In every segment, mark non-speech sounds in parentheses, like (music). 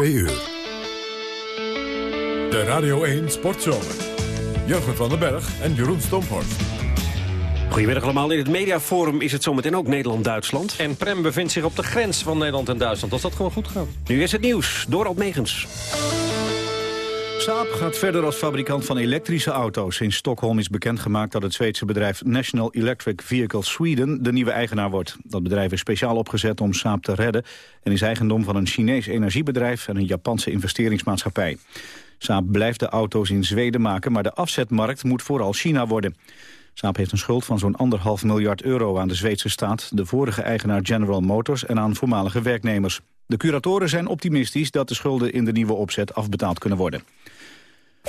2 uur. De Radio 1 Sportzomer. Jurgen van den Berg en Jeroen Stomphorst. Goedemiddag allemaal. In het mediaforum is het zometeen ook Nederland-Duitsland. En Prem bevindt zich op de grens van Nederland en Duitsland. Als dat gewoon goed gaat. Nu is het nieuws. Dorald Megens. Saab gaat verder als fabrikant van elektrische auto's. In Stockholm is bekendgemaakt dat het Zweedse bedrijf National Electric Vehicle Sweden de nieuwe eigenaar wordt. Dat bedrijf is speciaal opgezet om Saab te redden en is eigendom van een Chinees energiebedrijf en een Japanse investeringsmaatschappij. Saab blijft de auto's in Zweden maken, maar de afzetmarkt moet vooral China worden. Saab heeft een schuld van zo'n anderhalf miljard euro aan de Zweedse staat, de vorige eigenaar General Motors en aan voormalige werknemers. De curatoren zijn optimistisch dat de schulden in de nieuwe opzet afbetaald kunnen worden.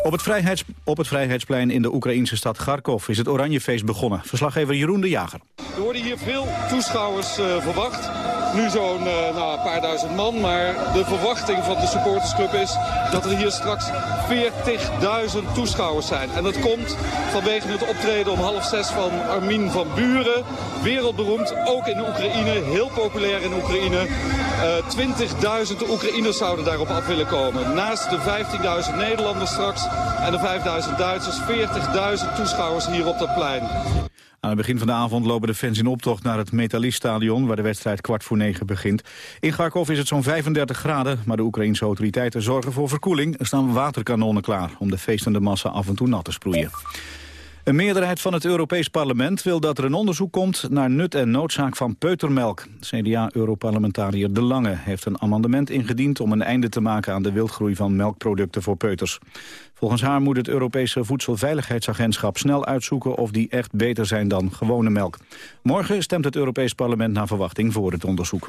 Op het, vrijheids, op het Vrijheidsplein in de Oekraïnse stad Kharkov is het Oranjefeest begonnen. Verslaggever Jeroen de Jager. Er worden hier veel toeschouwers uh, verwacht. Nu zo'n uh, nou, paar duizend man, maar de verwachting van de supportersclub is dat er hier straks 40.000 toeschouwers zijn. En dat komt vanwege het optreden om half zes van Armin van Buren. Wereldberoemd, ook in Oekraïne, heel populair in Oekraïne. Uh, 20.000 Oekraïners zouden daarop af willen komen. Naast de 15.000 Nederlanders straks en de 5.000 Duitsers, 40.000 toeschouwers hier op dat plein. Aan het begin van de avond lopen de fans in optocht naar het Metaliststadion... waar de wedstrijd kwart voor negen begint. In Kharkov is het zo'n 35 graden, maar de Oekraïnse autoriteiten zorgen voor verkoeling. Er staan waterkanonnen klaar om de feestende massa af en toe nat te sproeien. Een meerderheid van het Europees Parlement wil dat er een onderzoek komt naar nut en noodzaak van peutermelk. CDA-europarlementariër De Lange heeft een amendement ingediend om een einde te maken aan de wildgroei van melkproducten voor peuters. Volgens haar moet het Europese Voedselveiligheidsagentschap snel uitzoeken of die echt beter zijn dan gewone melk. Morgen stemt het Europees Parlement naar verwachting voor het onderzoek.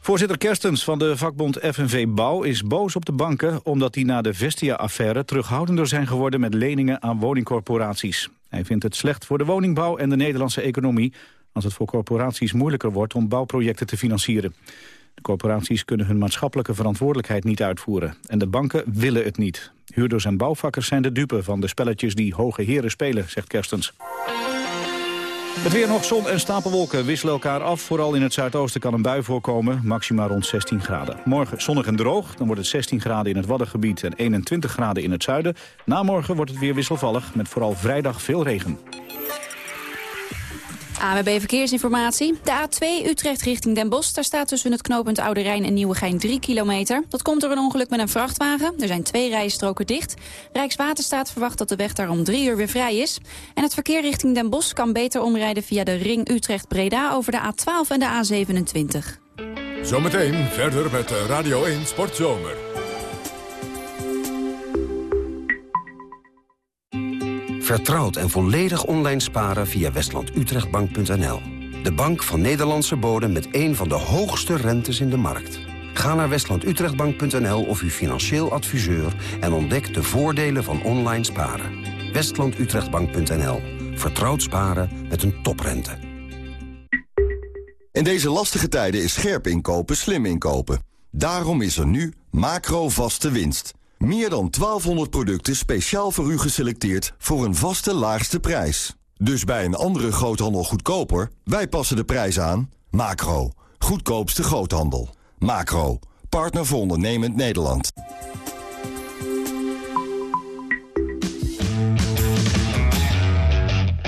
Voorzitter Kerstens van de vakbond FNV Bouw is boos op de banken... omdat die na de Vestia-affaire terughoudender zijn geworden... met leningen aan woningcorporaties. Hij vindt het slecht voor de woningbouw en de Nederlandse economie... als het voor corporaties moeilijker wordt om bouwprojecten te financieren. Corporaties kunnen hun maatschappelijke verantwoordelijkheid niet uitvoeren. En de banken willen het niet. Huurders en bouwvakkers zijn de dupe van de spelletjes die hoge heren spelen, zegt Kerstens. Het weer nog zon en stapelwolken wisselen elkaar af. Vooral in het zuidoosten kan een bui voorkomen, maxima rond 16 graden. Morgen zonnig en droog, dan wordt het 16 graden in het Waddengebied... en 21 graden in het zuiden. Na morgen wordt het weer wisselvallig, met vooral vrijdag veel regen. AWB Verkeersinformatie. De A2 Utrecht richting Den Bosch. Daar staat tussen het knooppunt Oude Rijn en Nieuwegein 3 kilometer. Dat komt door een ongeluk met een vrachtwagen. Er zijn twee rijstroken dicht. Rijkswaterstaat verwacht dat de weg daar om drie uur weer vrij is. En het verkeer richting Den Bosch kan beter omrijden via de ring Utrecht-Breda over de A12 en de A27. Zometeen verder met Radio 1 Sportzomer. Vertrouwd en volledig online sparen via westlandutrechtbank.nl. De bank van Nederlandse bodem met een van de hoogste rentes in de markt. Ga naar westlandutrechtbank.nl of uw financieel adviseur... en ontdek de voordelen van online sparen. westlandutrechtbank.nl. Vertrouwd sparen met een toprente. In deze lastige tijden is scherp inkopen slim inkopen. Daarom is er nu macro vaste winst... Meer dan 1200 producten speciaal voor u geselecteerd voor een vaste laagste prijs. Dus bij een andere groothandel goedkoper, wij passen de prijs aan. Macro, goedkoopste groothandel. Macro, partner voor ondernemend Nederland.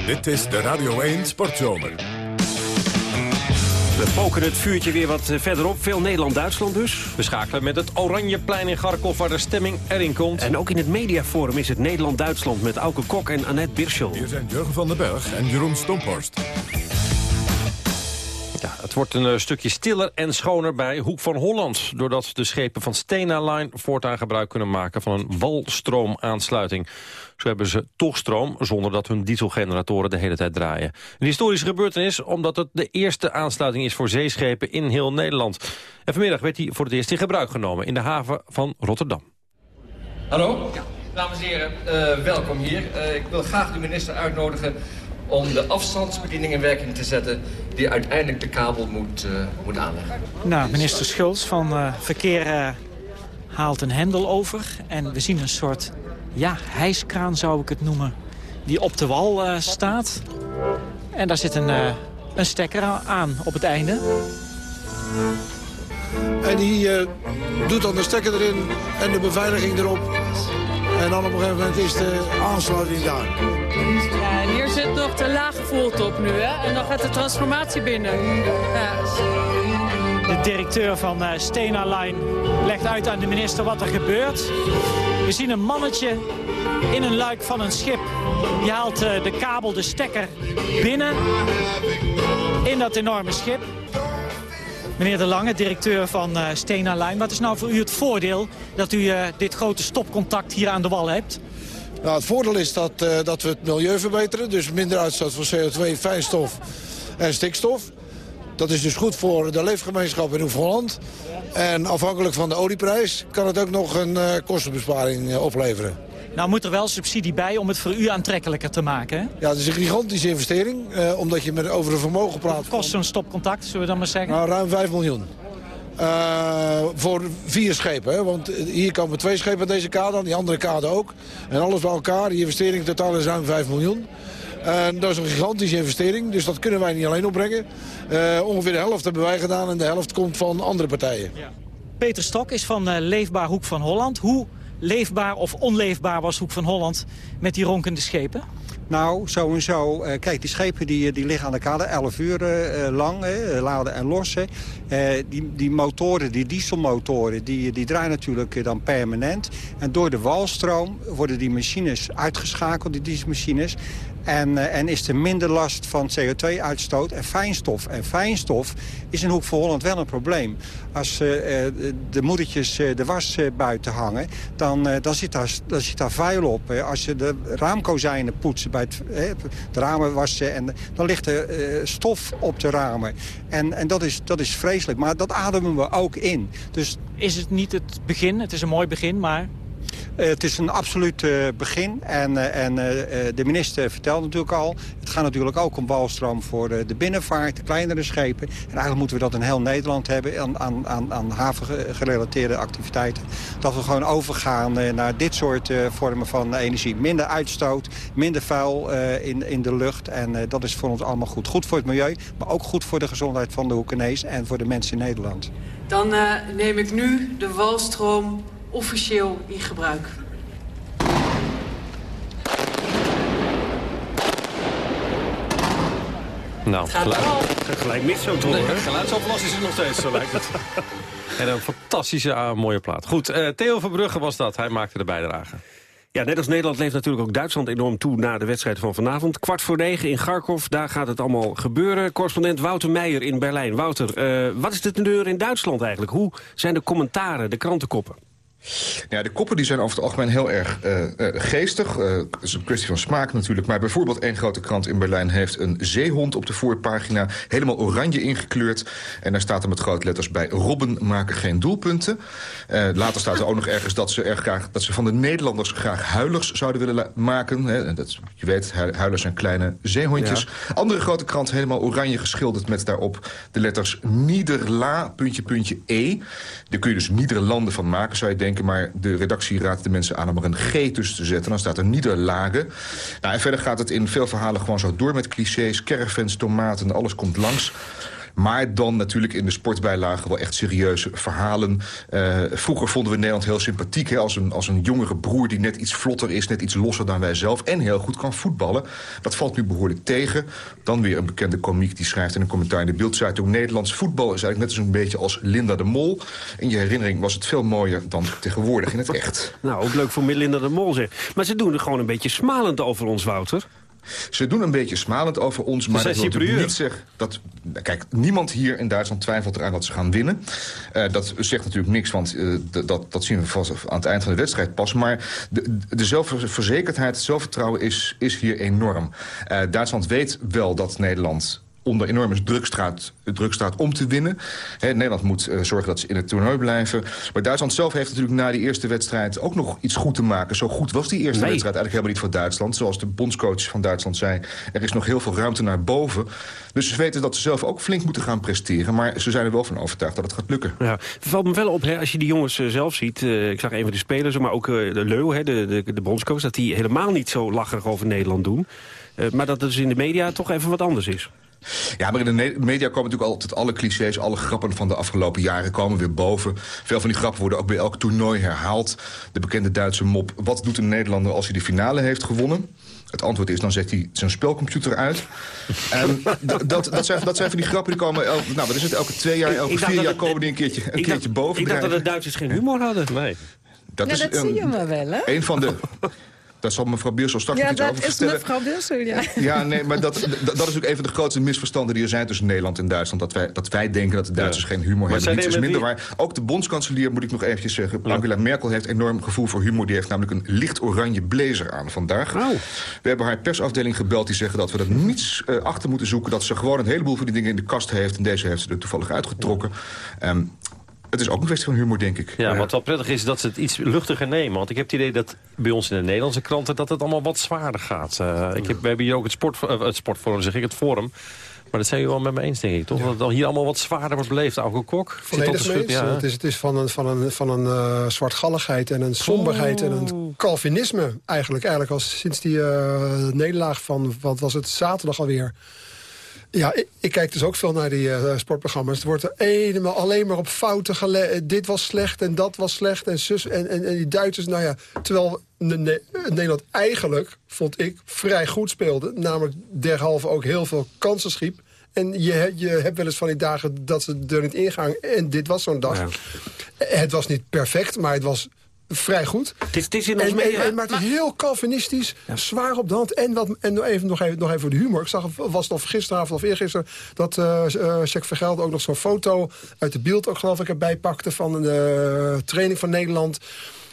Dit is de Radio 1 Sportzomer. We poken het vuurtje weer wat eh, verderop. Veel Nederland-Duitsland dus. We schakelen met het Oranjeplein in Garkov waar de stemming erin komt. En ook in het mediaforum is het Nederland-Duitsland met Auke Kok en Annette Birschel. Hier zijn Jurgen van den Berg en Jeroen Stomphorst. Het wordt een uh, stukje stiller en schoner bij Hoek van Holland... doordat de schepen van Stena Line voortaan gebruik kunnen maken... van een walstroomaansluiting. Zo hebben ze toch stroom zonder dat hun dieselgeneratoren de hele tijd draaien. Een historische gebeurtenis omdat het de eerste aansluiting is voor zeeschepen in heel Nederland. En vanmiddag werd die voor het eerst in gebruik genomen in de haven van Rotterdam. Hallo, dames en heren, uh, welkom hier. Uh, ik wil graag de minister uitnodigen om de afstandsbediening in werking te zetten... die uiteindelijk de kabel moet, uh, moet aanleggen. Nou, minister Schulz van uh, Verkeer uh, haalt een hendel over. En we zien een soort ja, hijskraan zou ik het noemen, die op de wal staat. En daar zit een, een stekker aan op het einde. En die doet dan de stekker erin en de beveiliging erop. En dan op een gegeven moment is de aansluiting daar. Ja, en hier zit nog de lage voeltop nu, hè? En dan gaat de transformatie binnen. Ja. De directeur van uh, Stena Line legt uit aan de minister wat er gebeurt. We zien een mannetje in een luik van een schip. Die haalt uh, de kabel, de stekker binnen in dat enorme schip. Meneer De Lange, directeur van uh, Stena Line. Wat is nou voor u het voordeel dat u uh, dit grote stopcontact hier aan de wal hebt? Nou, het voordeel is dat, uh, dat we het milieu verbeteren. Dus minder uitstoot van CO2, fijnstof en stikstof. Dat is dus goed voor de leefgemeenschap in Oef-Holland. En afhankelijk van de olieprijs kan het ook nog een kostenbesparing opleveren. Nou moet er wel subsidie bij om het voor u aantrekkelijker te maken. Hè? Ja, het is een gigantische investering. Eh, omdat je met, over een vermogen praat. Wat kost zo'n stopcontact, zullen we dan maar zeggen? Nou, ruim 5 miljoen. Uh, voor vier schepen. Hè? Want hier komen twee schepen aan deze kade, aan die andere kade ook. En alles bij elkaar, die investering totaal is ruim 5 miljoen. En dat is een gigantische investering, dus dat kunnen wij niet alleen opbrengen. Uh, ongeveer de helft hebben wij gedaan en de helft komt van andere partijen. Ja. Peter Stok is van Leefbaar Hoek van Holland. Hoe leefbaar of onleefbaar was Hoek van Holland met die ronkende schepen? Nou, zo en zo. Uh, kijk, die schepen die, die liggen aan de kade 11 uur uh, lang, laden en lossen. die, die motoren, die dieselmotoren, die, die draaien natuurlijk dan permanent. En door de walstroom worden die machines uitgeschakeld, die dieselmachines. En, uh, en is er minder last van CO2-uitstoot en fijnstof. En fijnstof is in Hoek van Holland wel een probleem. Als uh, de moedertjes de was buiten hangen, dan, dan, zit daar, dan zit daar vuil op. Als je de raamkozijnen poetsen, bij het, de ramen wassen, en, dan ligt er stof op de ramen. En, en dat, is, dat is vreselijk. Maar dat ademen we ook in. Dus is het niet het begin? Het is een mooi begin, maar het is een absoluut uh, begin. En, uh, en de minister vertelt natuurlijk al... het gaat natuurlijk ook om walstroom voor de binnenvaart, de kleinere schepen. En eigenlijk moeten we dat in heel Nederland hebben... aan, aan, aan, aan havengerelateerde activiteiten. Dat we gewoon overgaan naar dit soort vormen van energie. Minder uitstoot, minder vuil in, in de lucht. En dat is voor ons allemaal goed. Goed voor het milieu, maar ook goed voor de gezondheid van de Hoekenees... en voor de mensen in Nederland. Dan neem ik nu de walstroom officieel in gebruik. Nou, geluid, gelijk mis zo te horen. Nee, is er nog steeds, zo lijkt het. (laughs) en een fantastische, uh, mooie plaat. Goed, uh, Theo Verbrugge was dat. Hij maakte de bijdrage. Ja, net als Nederland leeft natuurlijk ook Duitsland enorm toe... na de wedstrijd van vanavond. Kwart voor negen in Kharkov, daar gaat het allemaal gebeuren. Correspondent Wouter Meijer in Berlijn. Wouter, uh, wat is de teneur in Duitsland eigenlijk? Hoe zijn de commentaren, de krantenkoppen? Ja, de koppen die zijn over het algemeen heel erg uh, uh, geestig. Uh, het is een kwestie van smaak natuurlijk. Maar bijvoorbeeld één grote krant in Berlijn heeft een zeehond op de voorpagina. Helemaal oranje ingekleurd. En daar staat er met grote letters bij... Robben maken geen doelpunten. later staat er ook nog ergens dat ze, erg graag, dat ze van de Nederlanders graag huilers zouden willen maken. Hè. Dat, je weet, huilers zijn kleine zeehondjes. Ja. Andere grote krant helemaal oranje geschilderd met daarop de letters Niederla, puntje, puntje, E. Daar kun je dus Niederlanden van maken, zou je denken maar de redactie raadt de mensen aan om er een G tussen te zetten. Dan staat er Niederlage. Nou, en verder gaat het in veel verhalen gewoon zo door met clichés. Caravans, tomaten, alles komt langs. Maar dan natuurlijk in de sportbijlagen wel echt serieuze verhalen. Uh, vroeger vonden we Nederland heel sympathiek. Hè, als, een, als een jongere broer die net iets vlotter is, net iets losser dan wij zelf. En heel goed kan voetballen. Dat valt nu behoorlijk tegen. Dan weer een bekende komiek die schrijft in een commentaar in de Bildzeitung... Nederlands voetbal is eigenlijk net zo'n beetje als Linda de Mol. In je herinnering was het veel mooier dan tegenwoordig in het echt. Nou, ook leuk voor Linda de Mol zeg. Maar ze doen er gewoon een beetje smalend over ons, Wouter. Ze doen een beetje smalend over ons, maar dat wil niet zeggen... Dat, kijk, niemand hier in Duitsland twijfelt eraan dat ze gaan winnen. Uh, dat zegt natuurlijk niks, want uh, dat, dat zien we vast aan het eind van de wedstrijd pas. Maar de, de zelfverzekerdheid, het zelfvertrouwen is, is hier enorm. Uh, Duitsland weet wel dat Nederland onder enorme druk staat, druk staat om te winnen. He, Nederland moet uh, zorgen dat ze in het toernooi blijven. Maar Duitsland zelf heeft natuurlijk na die eerste wedstrijd... ook nog iets goed te maken. Zo goed was die eerste nee. wedstrijd eigenlijk helemaal niet voor Duitsland. Zoals de bondscoach van Duitsland zei... er is nog heel veel ruimte naar boven. Dus ze weten dat ze zelf ook flink moeten gaan presteren. Maar ze zijn er wel van overtuigd dat het gaat lukken. Ja, het valt me wel op, hè, als je die jongens uh, zelf ziet... Uh, ik zag een van de spelers, maar ook de Leu, hè, de, de, de bondscoach... dat die helemaal niet zo lacherig over Nederland doen. maar dat het dus in de media toch even wat anders is. Ja, maar in de media komen natuurlijk altijd alle clichés... alle grappen van de afgelopen jaren komen weer boven. Veel van die grappen worden ook bij elk toernooi herhaald. De bekende Duitse mop, wat doet een Nederlander als hij de finale heeft gewonnen? Het antwoord is, dan zet hij zijn spelcomputer uit. (laughs) En dat, dat, zijn, dat zijn van die grappen die komen... El, nou, wat is het, elke twee jaar, elke ik vier jaar het- komen die een keertje, een ik keertje dacht- boven Ik dacht dat de. Duitsers geen humor hadden. Nee. Dat ja, is dat een- zie je maar wel, hè? Een van de... (laughs) Daar zal mevrouw Beersel straks Ja, nog iets dat over is vertellen. mevrouw Wilsel, ja. (laughs) Ja, nee, maar dat, dat, dat is natuurlijk een van de grootste misverstanden die er zijn tussen Nederland en Duitsland. Dat wij, dat wij denken dat de Duitsers geen humor Maar hebben. Niets is minder waar. Ook de bondskanselier, moet ik nog eventjes zeggen. Angela Merkel heeft enorm gevoel voor humor. Die heeft namelijk een licht oranje blazer aan vandaag. We hebben haar persafdeling gebeld. Die zeggen dat we er niets eh, achter moeten zoeken. Dat ze gewoon een heleboel van die dingen in de kast heeft. En deze heeft ze er toevallig uitgetrokken. Ehm, het is ook een kwestie van humor, denk ik. Ja, wat wel prettig is dat ze het iets luchtiger nemen. Want ik heb het idee dat bij ons in de Nederlandse kranten... dat het allemaal wat zwaarder gaat. Eh, ik heb, we hebben hier ook het, sport, eh, het sportforum, zeg ik, het forum. Maar dat zijn jullie wel met me eens, denk ik, toch? Dat het dan hier allemaal wat zwaarder wordt beleefd. Auke Kok. Volledig mee ja, het, is, het is van een, van een, van een eh, zwartgalligheid en een somberheid en een Calvinisme eigenlijk. Eigenlijk als sinds die eh, nederlaag van, wat was het, zaterdag alweer. Ja, ik, ik kijk dus ook veel naar die eh, sportprogramma's. Er wordt er helemaal alleen maar op fouten gelet. Dit was slecht en dat was slecht en zus en, en, en die Duitsers. Nou ja, terwijl Ne- Ne- Nederland eigenlijk, vond ik, vrij goed speelde. Namelijk derhalve ook heel veel kansen schiep. En je, je hebt wel eens van die dagen dat ze er niet ingaan. En dit was zo'n dag. Het was niet perfect, maar het was vrij goed. Het is, het is in ons En, media... en- en- maar het is heel Calvinistisch, zwaar op de hand. En, wat, en nog, even, nog, even, nog even voor de humor. Ik zag, was het of gisteravond of eergisteren... dat eh eh, Jack Vergelder ook nog zo'n foto uit de beeld... ook geloof ik erbij pakte van de training van Nederland...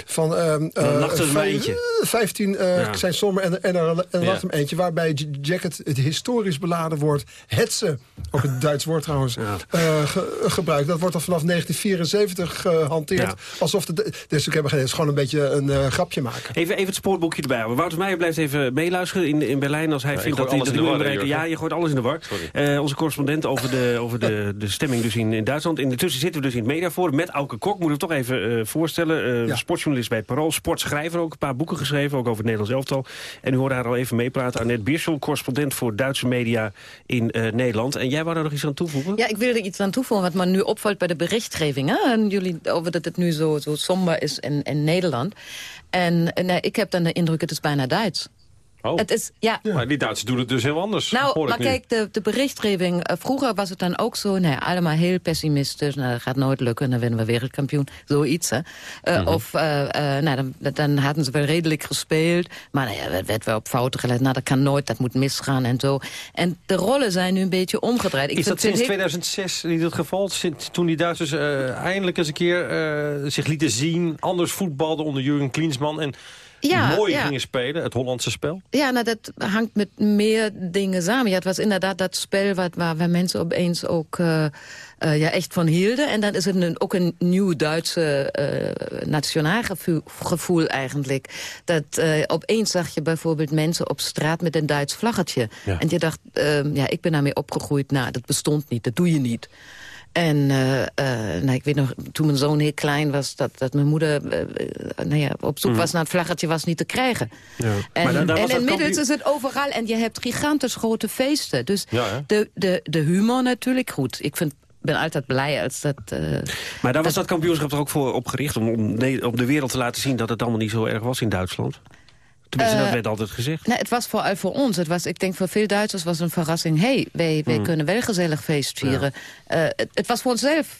Van, ehm, Dan eh, er eentje. 15 eh, Ja. zijn sommen en, en, er, en Ja. hem eentje. Waarbij J- Jack het, het historisch beladen woord hetze... ook een Duits woord trouwens, eh, ge- gebruikt. Dat wordt al vanaf 1974 gehanteerd. Ja. Alsof de, dus ik heb het is gewoon een beetje een eh, grapje maken. Even, even het spoorboekje erbij houden. Wouter Meijer blijft even meeluisteren in, in Berlijn als hij Ja, vindt dat hij alles dat in de moet bereiken. Ja, je gooit alles in de war. Sorry. Eh, onze correspondent over, de, over de, de stemming dus in, in Duitsland. Intussen zitten we dus in het mediaforum met Auke Kok. Moeten we toch even eh, voorstellen. Eh, Sportjournalist bij Parool, sportschrijver ook. Een paar boeken geschreven, ook over het Nederlands elftal. En u hoorde haar al even meepraten. Annette Bierschel, correspondent voor Duitse media in eh, Nederland. En jij wou daar nog iets aan toevoegen? Ja, ik wil er iets aan toevoegen wat me nu opvalt bij de berichtgeving. Hè? En jullie over dat het nu zo, zo somber is in, in Nederland. En, en eh, ik heb dan de indruk, het is bijna Duits. Oh. Het is, ja, Maar die Duitsers doen het dus heel anders, Nou, maar kijk, de, de berichtgeving... eh, vroeger was het dan ook zo, nou ja, allemaal heel pessimistisch. Nou, dat gaat nooit lukken, dan winnen we wereldkampioen. Zoiets, hè. Eh, Mhm. Of, eh, nou, dan, dan hadden ze wel redelijk gespeeld. Maar nou ja, werd wel op fouten gelet. Nou, dat kan nooit, dat moet misgaan en zo. En de rollen zijn nu een beetje omgedraaid. Ik Is dat sinds vind ik- 2006 niet het geval? Sinds, toen die Duitsers eindelijk eens een keer zich lieten zien... anders voetbalden onder Jurgen Klinsmann... en Ja, mooi ja. gingen spelen, het Hollandse spel? Ja, nou, dat hangt met meer dingen samen. Ja, het was inderdaad dat spel wat, waar, waar mensen opeens ook eh, eh, ja, echt van hielden. En dan is het een, ook een nieuw Duitse eh nationaal gevoel, gevoel eigenlijk. Dat opeens zag je bijvoorbeeld mensen op straat met een Duits vlaggetje. Ja. En je dacht, ehm, ja, ik ben daarmee opgegroeid. Nou, dat bestond niet, dat doe je niet. En nou, ik weet nog, toen mijn zoon heel klein was... dat, dat mijn moeder eh, nou ja, op zoek Mhm. was naar het vlaggetje, was niet te krijgen. Ja. En, Maar dan- dan was en dat inmiddels kampioen- is het overal en je hebt gigantisch grote feesten. Dus Ja, de, de, de humor natuurlijk goed. Ik vind, ben altijd blij als dat... Maar daar was dat kampioenschap ook voor opgericht... om, om, om de wereld te laten zien dat het allemaal niet zo erg was in Duitsland? Tenminste, Eh, dat werd altijd gezegd. Nou, het was vooral voor ons. Het was, ik denk voor veel Duitsers was het een verrassing. hey, wij, wij Hmm. kunnen wel gezellig feest vieren. Eh, het, het was voor onszelf...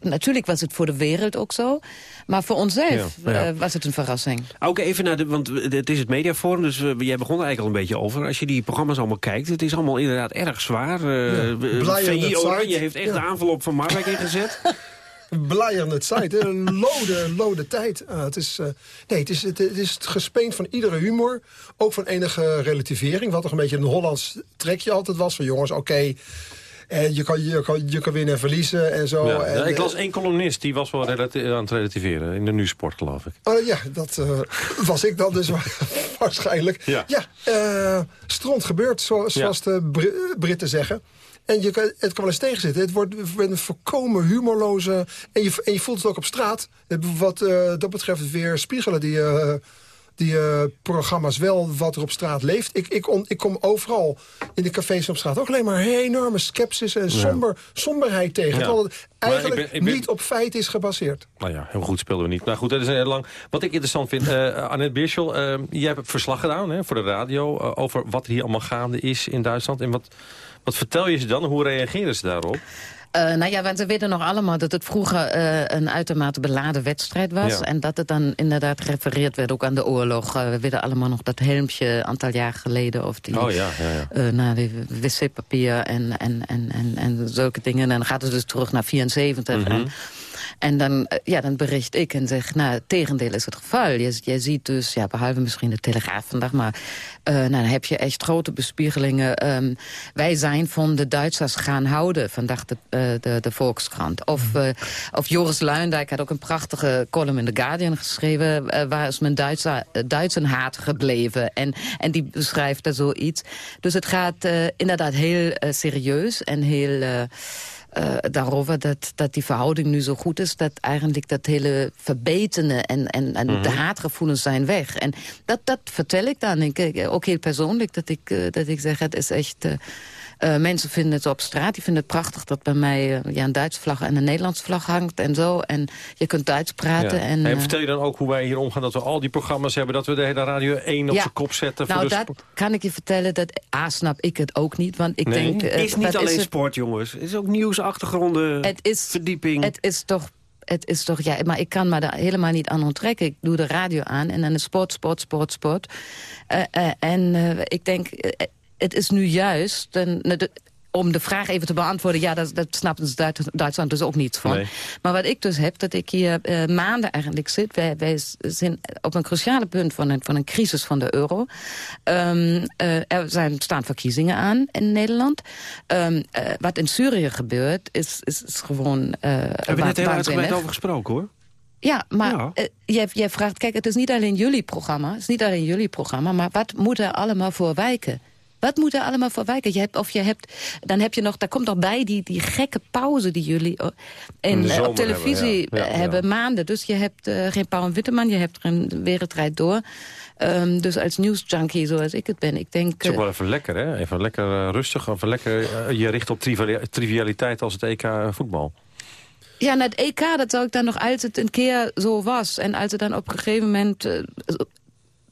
natuurlijk was het voor de wereld ook zo. Maar voor onszelf Ja, ja. eh, was het een verrassing. Ook even naar de, want het is het mediaforum, dus eh, jij begon er eigenlijk al een beetje over. Als je die programma's allemaal kijkt, het is allemaal inderdaad erg zwaar. Eh eh, het Oranje heeft echt Ja. de aanval van Marwijk ingezet. (laughs) Blij aan het site. hè. Een lode, lode tijd. Ah, het, is, eh, nee, het, is, het, het is het gespeend van iedere humor. Ook van enige relativering. Wat toch een beetje een Hollands trekje altijd was. Van jongens, oké, eh, je, kan, je, kan, je kan winnen en verliezen en zo. Ja, en, ja, ik eh, las één columnist, die was wel aan het relativeren. In de Nu-sport, geloof ik. Oh ja, dat was ik dan dus wa- (laughs) waarschijnlijk. Ja. eh, stront gebeurt, zo- zoals de Br- Britten zeggen. En je kan, het kan wel eens tegenzitten. Het wordt een voorkomen humorloze... En je, en je voelt het ook op straat. Wat eh, dat betreft weer spiegelen die... eh, die eh, programma's wel wat er op straat leeft. Ik, ik, on, ik kom overal in de cafés op straat ook alleen maar enorme sceptisch en somber, somberheid tegen. Ja. Terwijl het ik eigenlijk ben- ik ben- niet op feit is gebaseerd. Nou ja, heel goed speelden we niet. Nou goed, dat is heel lang. Wat ik interessant vind, eh Annette Beerschel, eh, jij hebt verslag gedaan hè, voor de radio... over wat er hier allemaal gaande is in Duitsland. En wat, wat vertel je ze dan? Hoe reageren ze daarop? Eh, nou ja, want we weten nog allemaal dat het vroeger eh, een uitermate beladen wedstrijd was. Ja. En dat het dan inderdaad refereerd werd ook aan de oorlog. Eh, we weten allemaal nog dat helmpje een aantal jaar geleden. Of die, Oh ja, ja, ja. nou, wc-papier en, en, en, en, en zulke dingen. En dan gaat het dus terug naar 74. Mhm. En, en dan, eh, ja, dan bericht ik en zeg, nou, het tegendeel is het geval. Je, je ziet dus, ja, behalve misschien de Telegraaf vandaag... maar eh, nou, dan heb je echt grote bespiegelingen. Ehm, wij zijn van de Duitsers gaan houden, vandaag de, eh, de, de Volkskrant. Of, eh, of Joris Luindijk had ook een prachtige column in The Guardian geschreven... waar is mijn Duitser, Duitsenhaat gebleven? En, en die beschrijft er zoiets. Dus het gaat inderdaad heel serieus en heel... eh, eh, daarover dat, dat die verhouding nu zo goed is... dat eigenlijk dat hele verbetene en, en, en Mhm. de haatgevoelens zijn weg. En dat, dat vertel ik dan, ik, ik- ook heel persoonlijk, dat ik, eh, dat ik zeg, het is echt... eh, eh, mensen vinden het op straat, die vinden het prachtig dat bij mij eh, ja, een Duitse vlag en een Nederlandse vlag hangt en zo. En je kunt Duits praten. Ja. En, En eh, vertel je dan ook hoe wij hier omgaan, dat we al die programma's hebben... dat we de hele radio één op Ja. zijn kop zetten? nou, voor de dat kan ik je vertellen. Dat, A, snap ik het ook niet. Want ik Nee? denk... Het is niet alleen het? sport, jongens. Het is ook nieuws, achtergronden, Het is, verdieping. Het is toch... Het is toch, ja, maar ik kan me daar helemaal niet aan onttrekken. Ik doe de radio aan en dan is sport, sport, sport, sport. En ik denk, het is nu juist... de- om de vraag even te beantwoorden, ja, dat, dat snapt Duits- Duitsland dus ook niet van. Nee. Maar wat ik dus heb, dat ik hier eh, maanden eigenlijk zit... Wij, wij zijn op een cruciale punt van een, van een crisis van de euro. Ehm, eh, er zijn, staan verkiezingen aan in Nederland. Ehm, eh, wat in Syrië gebeurt, is, is, is gewoon uh, Hebben we net heel uitgebreid over gesproken, hoor. Ja, maar Ja. jij, jij vraagt, kijk, het is niet alleen jullie programma, het is niet alleen jullie programma, maar wat moet er allemaal voor wijken? Wat moet er allemaal voor wijken? Je hebt, of je hebt, dan heb je nog, daar komt nog bij die, die gekke pauze die jullie oh, In in, de eh, op televisie hebben, ja. Ja, ja. hebben maanden. Dus je hebt eh, geen Pauw en Witteman, je hebt geen Wereldrijd Door. Ehm, dus als nieuwsjunkie zoals ik het ben, ik denk... Het is ook eh, wel even lekker, hè? Even lekker rustig. Even lekker je richt op triviali- trivialiteit als het EK voetbal. Ja, naar het EK, dat zou ik dan nog als het een keer zo was. En als het dan op een gegeven moment...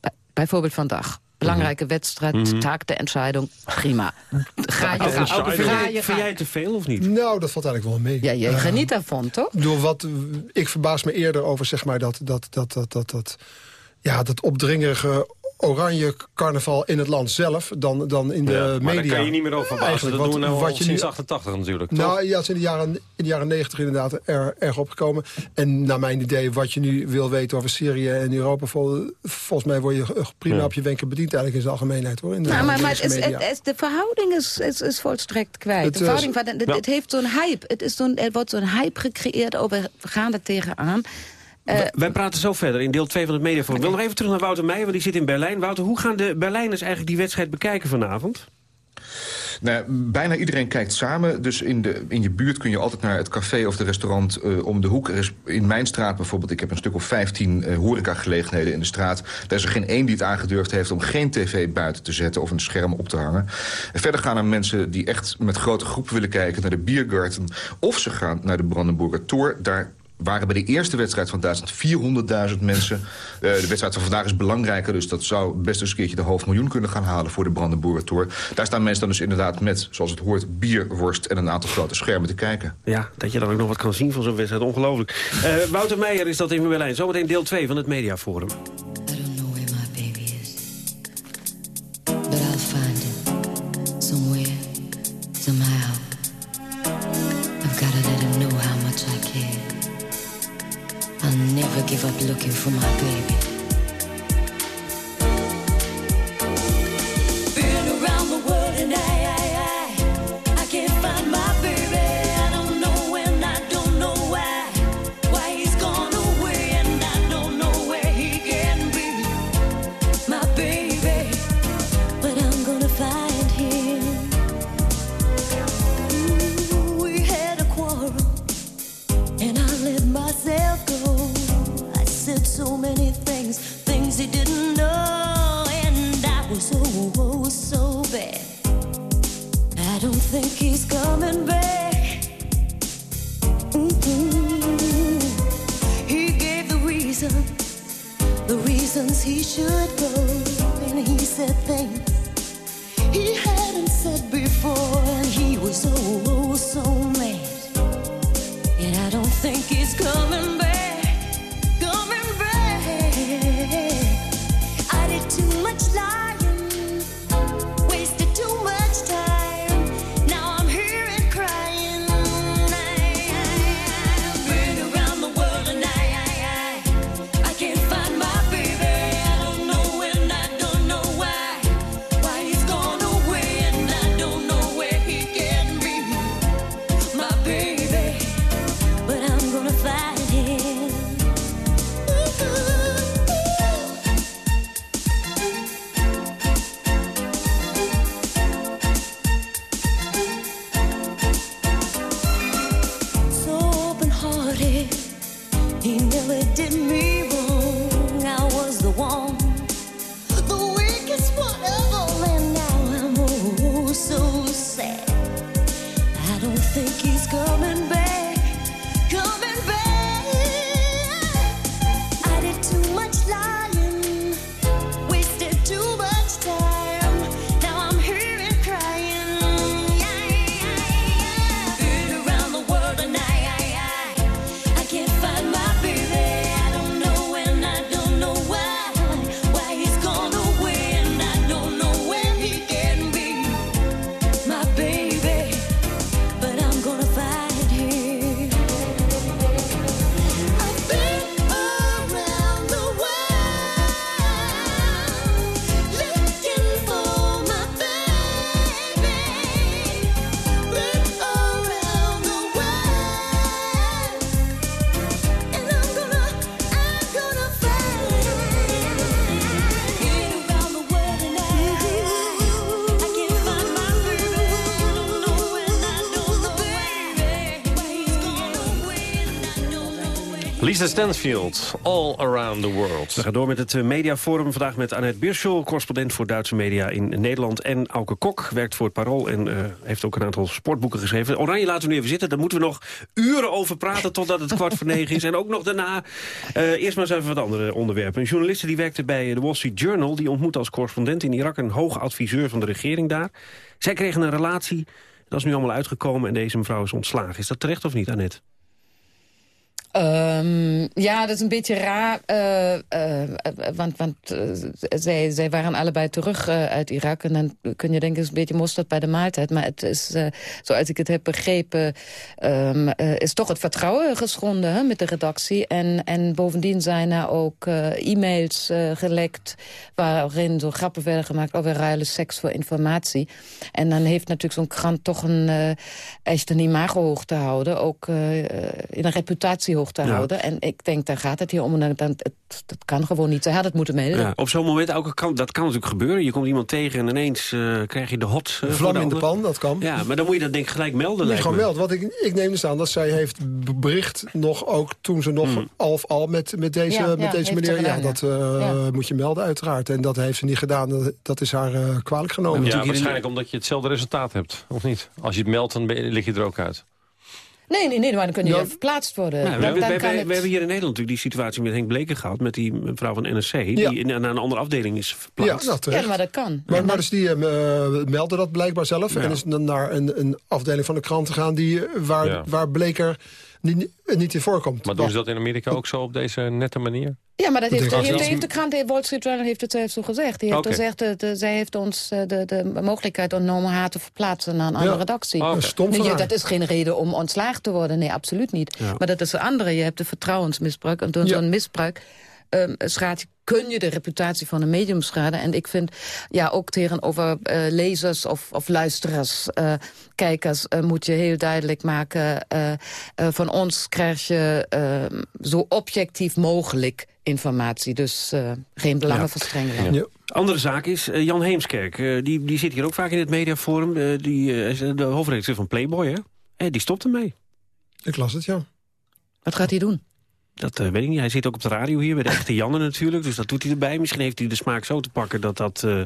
bij- bijvoorbeeld vandaag. Belangrijke wedstrijd, Mhm. taak de entscheidung. Prima. Ga je Ga jij, je vind jij te veel of niet? Nou, dat valt eigenlijk wel mee. Ja, je Eh, geniet daarvan, toch? Door wat, ik verbaas me eerder over zeg maar, dat, dat, dat, dat, dat, dat, ja, dat opdringerige oranje carnaval in het land zelf dan, dan in de Ja, media. maar daar kan je niet meer over. Eigenlijk Dat wat- doen we nou wat je sinds nu- 88 natuurlijk, toch? Nou ja, het is in de jaren, in de jaren 90 inderdaad er, erg opgekomen. En naar mijn idee, wat je nu wil weten over Syrië en Europa... Vol, volgens mij word je prima Ja. op je wenken bediend eigenlijk in zijn algemeenheid. hoor. In de Nou, maar, maar het is, het de verhouding is, is, is volstrekt kwijt. Het de is- verhouding van, het, Ja. het heeft zo'n hype. Het is zo'n, er wordt zo'n hype gecreëerd over we gaan er tegenaan. Eh, Wij- praten zo verder in deel 2 van het Mediaforum. Ik wil nog even terug naar Wouter Meijer, want die zit in Berlijn. Wouter, hoe gaan de Berlijners eigenlijk die wedstrijd bekijken vanavond? Nou, bijna iedereen kijkt samen. Dus in, de, in je buurt kun je altijd naar het café of de restaurant eh, om de hoek. Er is in mijn straat bijvoorbeeld, ik heb een stuk of 15 eh horecagelegenheden in de straat. Daar is er geen één die het aangedurfd heeft om geen tv buiten te zetten of een scherm op te hangen. En verder gaan er mensen die echt met grote groepen willen kijken naar de Biergarten. Of ze gaan naar de Brandenburger Tor. Daar waren bij de eerste wedstrijd van Duitsland 400.000 mensen. Eh, de wedstrijd van vandaag is belangrijker, dus dat zou best een keertje de half miljoen kunnen gaan halen voor de Brandenburger Tor. Daar staan mensen dan dus inderdaad met, zoals het hoort, bierworst en een aantal grote schermen te kijken. Ja, dat je dan ook nog wat kan zien van zo'n wedstrijd. Ongelooflijk. Eh, Wouter Meijer is dat in Berlijn. Zometeen deel 2 van het Mediaforum. Looking for my baby. Should Stansfield, All Around the World. We gaan door met het eh, mediaforum. Vandaag met Annette Birschel, correspondent voor Duitse media in Nederland. En Auke Kok werkt voor het Parool en eh, heeft ook een aantal sportboeken geschreven. Oranje laten we nu even zitten. Daar moeten we nog uren over praten totdat het kwart voor negen is. En ook nog daarna. Eh, eerst maar eens even wat andere onderwerpen. Een journaliste die werkte bij de Wall Street Journal... die ontmoet als correspondent in Irak een hoog adviseur van de regering daar. Zij kregen een relatie. Dat is nu allemaal uitgekomen en deze mevrouw is ontslagen. Is dat terecht of niet, Annette? Ehm, ja, dat is een beetje raar, eh, eh, want, want eh, zij, waren allebei terug eh, uit Irak. En dan kun je denken, het is een beetje mosterd bij de maaltijd. Maar het is, eh, zoals ik het heb begrepen, ehm, eh, is toch het vertrouwen geschonden hè, met de redactie. En, en bovendien zijn er ook eh, e-mails eh, gelekt waarin zo grappen werden gemaakt over ruile seks voor informatie. En dan heeft natuurlijk zo'n krant toch een eh, echt een imago hoog te houden. Ook eh, in een reputatie hoog te Ja. houden. En ik denk, daar gaat het hier om. En dan, het, dat kan gewoon niet. Ze had het moeten melden. Ja, op zo'n moment ook, kan, dat kan natuurlijk gebeuren. Je komt iemand tegen en ineens eh, krijg je de hot. eh, Vlam in de pan, dat kan. Ja, maar dan moet je dat denk ik gelijk melden. Niet lijkt gewoon me. melden. Want ik, ik neem dus aan dat zij heeft bericht nog ook toen ze nog Hmm. al of al met, met deze, Ja, ja, met deze meneer. Ja, gedaan, dat ja. eh, Ja. moet je melden uiteraard. En dat heeft ze niet gedaan. Dat, is haar eh, kwalijk genomen. Ja, waarschijnlijk omdat je hetzelfde resultaat hebt, of niet? Als je het meldt, dan lig je er ook uit. Nee, nee, nee, maar dan kun je verplaatst worden. Nou, Dan- we, hebben, dan we, kan hebben- het- we hebben hier in Nederland natuurlijk die situatie met Henk Bleker gehad... met die mevrouw van NRC, die naar een andere afdeling is Ja, verplaatst. terecht. Ja, maar dat kan. Maar, maar dus die eh, meldde dat blijkbaar zelf. Ja. En is dan naar een, een afdeling van de krant gegaan die, eh, waar, Ja. waar Bleker niet, niet in voorkomt. Maar doen ze dat in Amerika ook zo op deze nette manier? Ja, maar dat heeft, de krant, de Wall Street Journal heeft het zelf zo gezegd. Die heeft gezegd, de, de- zij heeft ons eh, de, de mogelijkheid ontnomen haar te verplaatsen naar een andere redactie. Oké. Stom van Nee, haar. dat is geen reden om ontslagen te worden. Nee, absoluut niet. Ja. Maar dat is een andere. Je hebt de vertrouwensmisbruik. En door Ja. zo'n misbruik ehm schaadt, kun je de reputatie van een medium schaden. En ik vind, ja, ook tegenover eh, lezers of, of luisteraars, eh, kijkers... eh, moet je heel duidelijk maken... eh, eh, van ons krijg je ehm, zo objectief mogelijk informatie. Dus eh, geen belangenverstrengeling. Ja. Andere zaak is Jan Heemskerk. Die, die zit hier ook vaak in het mediaforum. Eh, die is de hoofdredacteur van Playboy, hè? Eh, die stopt ermee. Ik las het, ja. Wat gaat hij doen? Dat eh, weet ik niet. Hij zit ook op de radio hier bij de echte Janne natuurlijk. Dus dat doet hij erbij. Misschien heeft hij de smaak zo te pakken dat dat, eh, (laughs)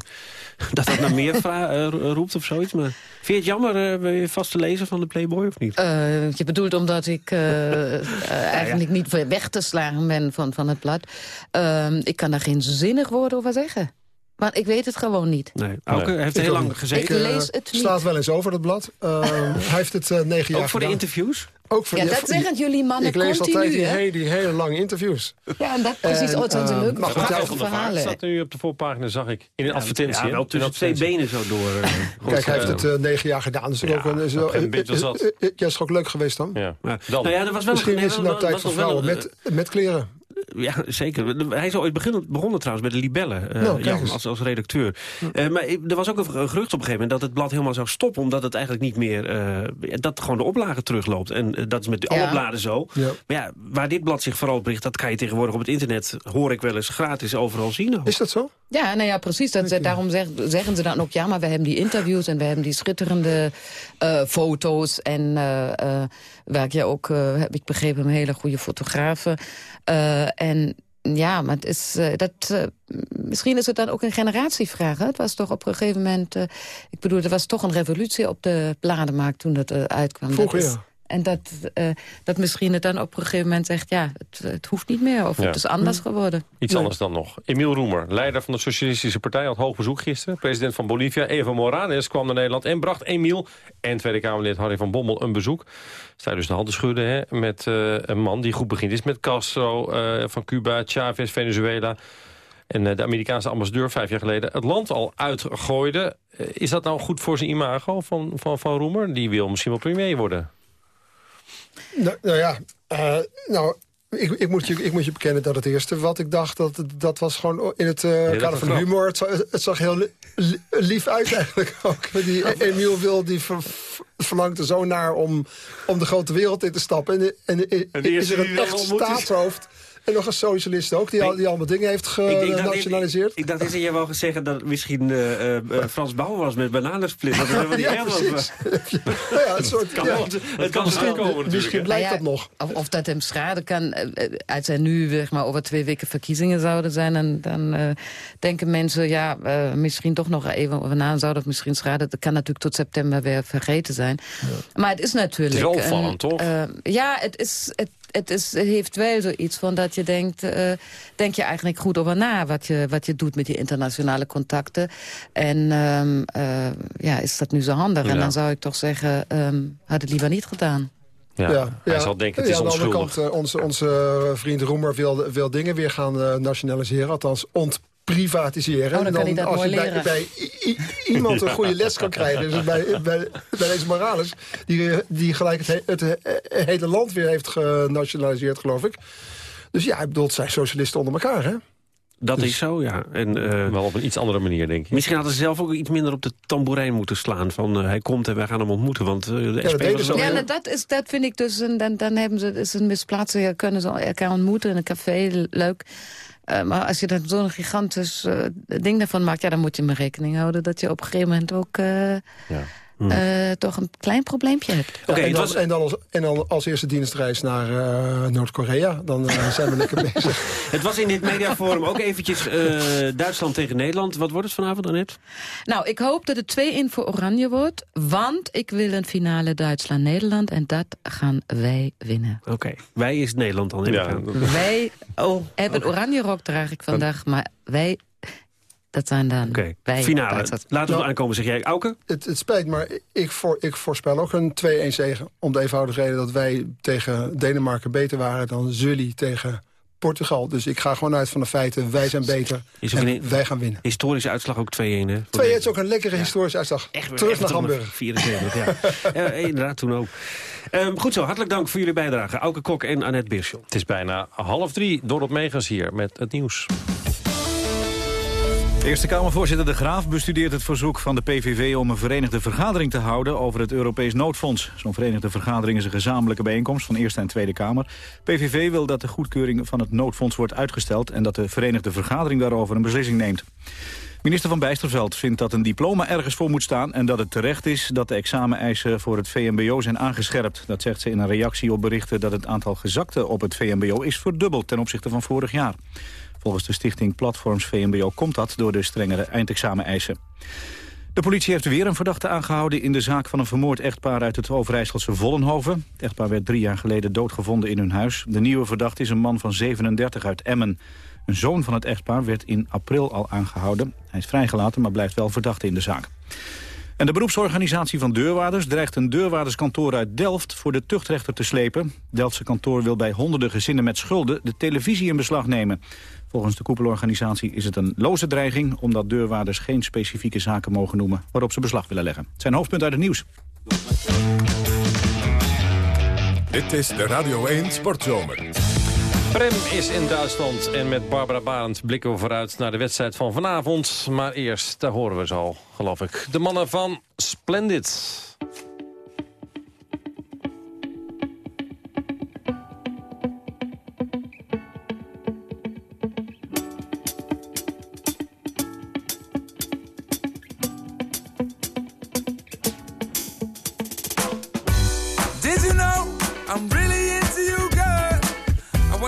dat, dat naar meer (laughs) eh, roept of zoiets. Maar vind je het jammer, ben je vaste lezer van de Playboy of niet? Eh, je bedoelt omdat ik (laughs) eigenlijk niet weg te slagen ben van, van het blad. Ehm, ik kan daar geen zinnig woord over zeggen. Want ik weet het gewoon niet. Nee. Auke heeft Ik heel lang gezeten. Ik lees het niet. slaat wel eens over, dat blad. Ehm, hij heeft het negen jaar Ook voor de interviews? Ook voor Ja, dat zeggen jullie mannen Ik lees continu, altijd die, hele, die hele lange interviews. Ja, en dat precies. En, oh, het zijn leuke Van Vaart verhalen. staat nu op de voorpagina, zag ik. In een advertentie. Ja, wel tussen twee benen zo door. eh, (laughs) goed. Kijk, hij heeft eh, het eh, negen jaar gedaan. Dus ja, ook een, is wel, een beetje zat. ja, is toch ook leuk geweest dan? Ja. Dan. Nou ja, er was wel Misschien een, is het nou tijd voor vrouwen met, met kleren. Ja, zeker. Hij is ooit begonnen, begonnen trouwens bij de Libellen, Nou, Jan, eens. als, als redacteur. Eh, maar er was ook een gerucht op een gegeven moment dat het blad helemaal zou stoppen... omdat het eigenlijk niet meer... eh, dat gewoon de oplage terugloopt. En eh, dat is met alle bladen zo. Ja. Maar ja, waar dit blad zich vooral op richt... dat kan je tegenwoordig op het internet, hoor ik wel eens, gratis overal zien. ook. Is dat zo? Ja, nou ja, precies. Dat, ze- daarom zeg- zeggen ze dan ook... ja, maar we hebben die interviews en we hebben die schitterende eh, foto's... en eh, eh, waar ik je ook, heb ik begrepen, een hele goede fotografen. Eh, en ja, maar het is, dat, misschien is het dan ook een generatievraag. Hè? Het was toch op een gegeven moment... eh, ik bedoel, er was toch een revolutie op de bladenmarkt toen eh, uitkwam. Dat Vroeger, is- ja. En dat, eh, dat misschien het dan op een gegeven moment zegt... ja, het, het hoeft niet meer of Ja. het is anders geworden. Iets anders dan nog. Emiel Roemer, leider van de Socialistische Partij, had hoog bezoek gisteren. President van Bolivia, Evo Morales, kwam naar Nederland en bracht Emiel en Tweede Kamerlid Harry van Bommel een bezoek. Sta je dus de handen schudden hè, met eh, een man die goed begint is met Castro eh, van Cuba, Chavez, Venezuela. En de Amerikaanse ambassadeur vijf jaar geleden het land al uitgooide. Is dat nou goed voor zijn imago van, van, van Roemer? Die wil misschien wel premier worden. Nou, nou ja, eh, nou, ik, ik, moet je, ik moet je bekennen dat het eerste wat ik dacht... dat, dat was gewoon in het dat kader van humor. Het zag, het zag heel li- li- lief uit eigenlijk (laughs) ook. Die Emiel Wil die ver- ver- verlangt er zo naar om, om de grote wereld in te stappen. En, en, is er een echt is- staatshoofd... En nog een socialist ook, die, al, die allemaal dingen heeft Ik, ik, dacht, genationaliseerd. ik, dacht eerst dat jij wou zeggen dat het misschien eh, eh, eh, Frans Bauer was met bananensplit. Dat we (laughs) Ja, helemaal- precies. nou (laughs) ja, een soort, (laughs) kan ja. wel- het kan misschien, komen natuurlijk, misschien blijkt Nou ja, dat nog. Of, of dat hem schade kan. Als er nu zeg maar, over twee weken verkiezingen zouden zijn... dan, dan eh, denken mensen, ja, misschien toch nog even over na... zou dat misschien schade. Dat kan natuurlijk tot september weer vergeten zijn. Maar het is natuurlijk... Het is wel een, opvallend, toch? eh, ja, het, is, het, het, is, het heeft wel zoiets van dat je denkt... eh, denk je eigenlijk goed over na wat je, wat je doet met die internationale contacten. En ehm, eh, ja, is dat nu zo handig? En Ja. dan zou ik toch zeggen, ehm, had het liever niet gedaan. Ja, hij zal denken, het is ja, aan de andere onschuldig. kant, eh, onze, onze vriend Roemer wil, wil dingen weer gaan nationaliseren. Althans, ontprivatiseren. Oh, dan dat als je bij, bij iemand een goede les kan krijgen. Dus bij, bij, bij deze Morales, die, die gelijk het, he- het he- hele land weer heeft genationaliseerd, geloof ik. Dus ja, ik bedoel, het zijn socialisten onder elkaar, hè? Dat is zo, ja. En, eh, Wel op een iets andere manier, denk ik. Misschien hadden ze zelf ook iets minder op de tamboerijn moeten slaan. Van eh, hij komt en wij gaan hem ontmoeten. Want eh, de dat SP wel- Ja, nou, dat, is, dat vind ik dus, een, dan, dan hebben ze, is een misplaatste, ja, kunnen ze elkaar ontmoeten in een café, leuk. Eh, maar als je er zo'n gigantisch eh, ding daarvan maakt, ja, dan moet je maar rekening houden dat je op een gegeven moment ook eh, eh, toch een klein probleempje hebt. Ja, en, was- en, dan als, en dan als eerste dienstreis naar eh, Noord-Korea. Dan eh, zijn we lekker bezig. (laughs) Het was in dit mediaforum ook eventjes eh, Duitsland tegen Nederland. Wat wordt het vanavond, Annette? Nou, ik hoop dat het 2-1 voor Oranje wordt, want ik wil een finale Duitsland-Nederland en dat gaan wij winnen. Oké, wij is Nederland dan. Ja. Wij hebben oranje rok draag ik vandaag, maar wij, dat zijn dan Oké, wij. finale. Laten we Nou, aankomen, zeg jij. Auke? Het, het spijt, maar ik, voor, ik voorspel ook een 2-1 zegen. Om de eenvoudige reden dat wij tegen Denemarken beter waren dan Zully tegen Portugal. Dus ik ga gewoon uit van de feiten, wij zijn beter Is en een- wij gaan winnen. Historische uitslag ook 2-1, hè? 2 is ook een lekkere historische uitslag. Echt, Terug echt naar Hamburg. 74, ja. (laughs) ja. Inderdaad, toen ook. Ehm, goed zo, hartelijk dank voor jullie bijdrage. Auke Kok en Annette Birschel. Het is bijna half drie. Dorot Megens hier met het nieuws. Eerste Kamervoorzitter De Graaf bestudeert het verzoek van de PVV... om een verenigde vergadering te houden over het Europees noodfonds. Zo'n verenigde vergadering is een gezamenlijke bijeenkomst van Eerste en Tweede Kamer. PVV wil dat de goedkeuring van het noodfonds wordt uitgesteld... en dat de verenigde vergadering daarover een beslissing neemt. Minister van Bijsterveld vindt dat een diploma ergens voor moet staan... en dat het terecht is dat de exameneisen voor het VMBO zijn aangescherpt. Dat zegt ze in een reactie op berichten dat het aantal gezakten op het VMBO is verdubbeld ten opzichte van vorig jaar. Volgens de stichting Platforms VMBO komt dat door de strengere eindexameneisen. De politie heeft weer een verdachte aangehouden in de zaak van een vermoord echtpaar uit het Overijsselse Vollenhoven. Het echtpaar werd drie jaar geleden doodgevonden in hun huis. De nieuwe verdachte is een man van 37 uit Emmen. Een zoon van het echtpaar werd in april al aangehouden. Hij is vrijgelaten, maar blijft wel verdachte in de zaak. En de beroepsorganisatie van deurwaarders dreigt een deurwaarderskantoor uit Delft voor de tuchtrechter te slepen. Delftse kantoor wil bij honderden gezinnen met schulden de televisie in beslag nemen. Volgens de koepelorganisatie is het een loze dreiging... omdat deurwaarders geen specifieke zaken mogen noemen... waarop ze beslag willen leggen. Het zijn hoofdpunt uit het nieuws. Dit is de Radio 1 Sportzomer. Prem is in Duitsland en met Barbara Barend blikken we vooruit naar de wedstrijd van vanavond. Maar eerst, daar horen we ze al, geloof ik. De mannen van Splendid.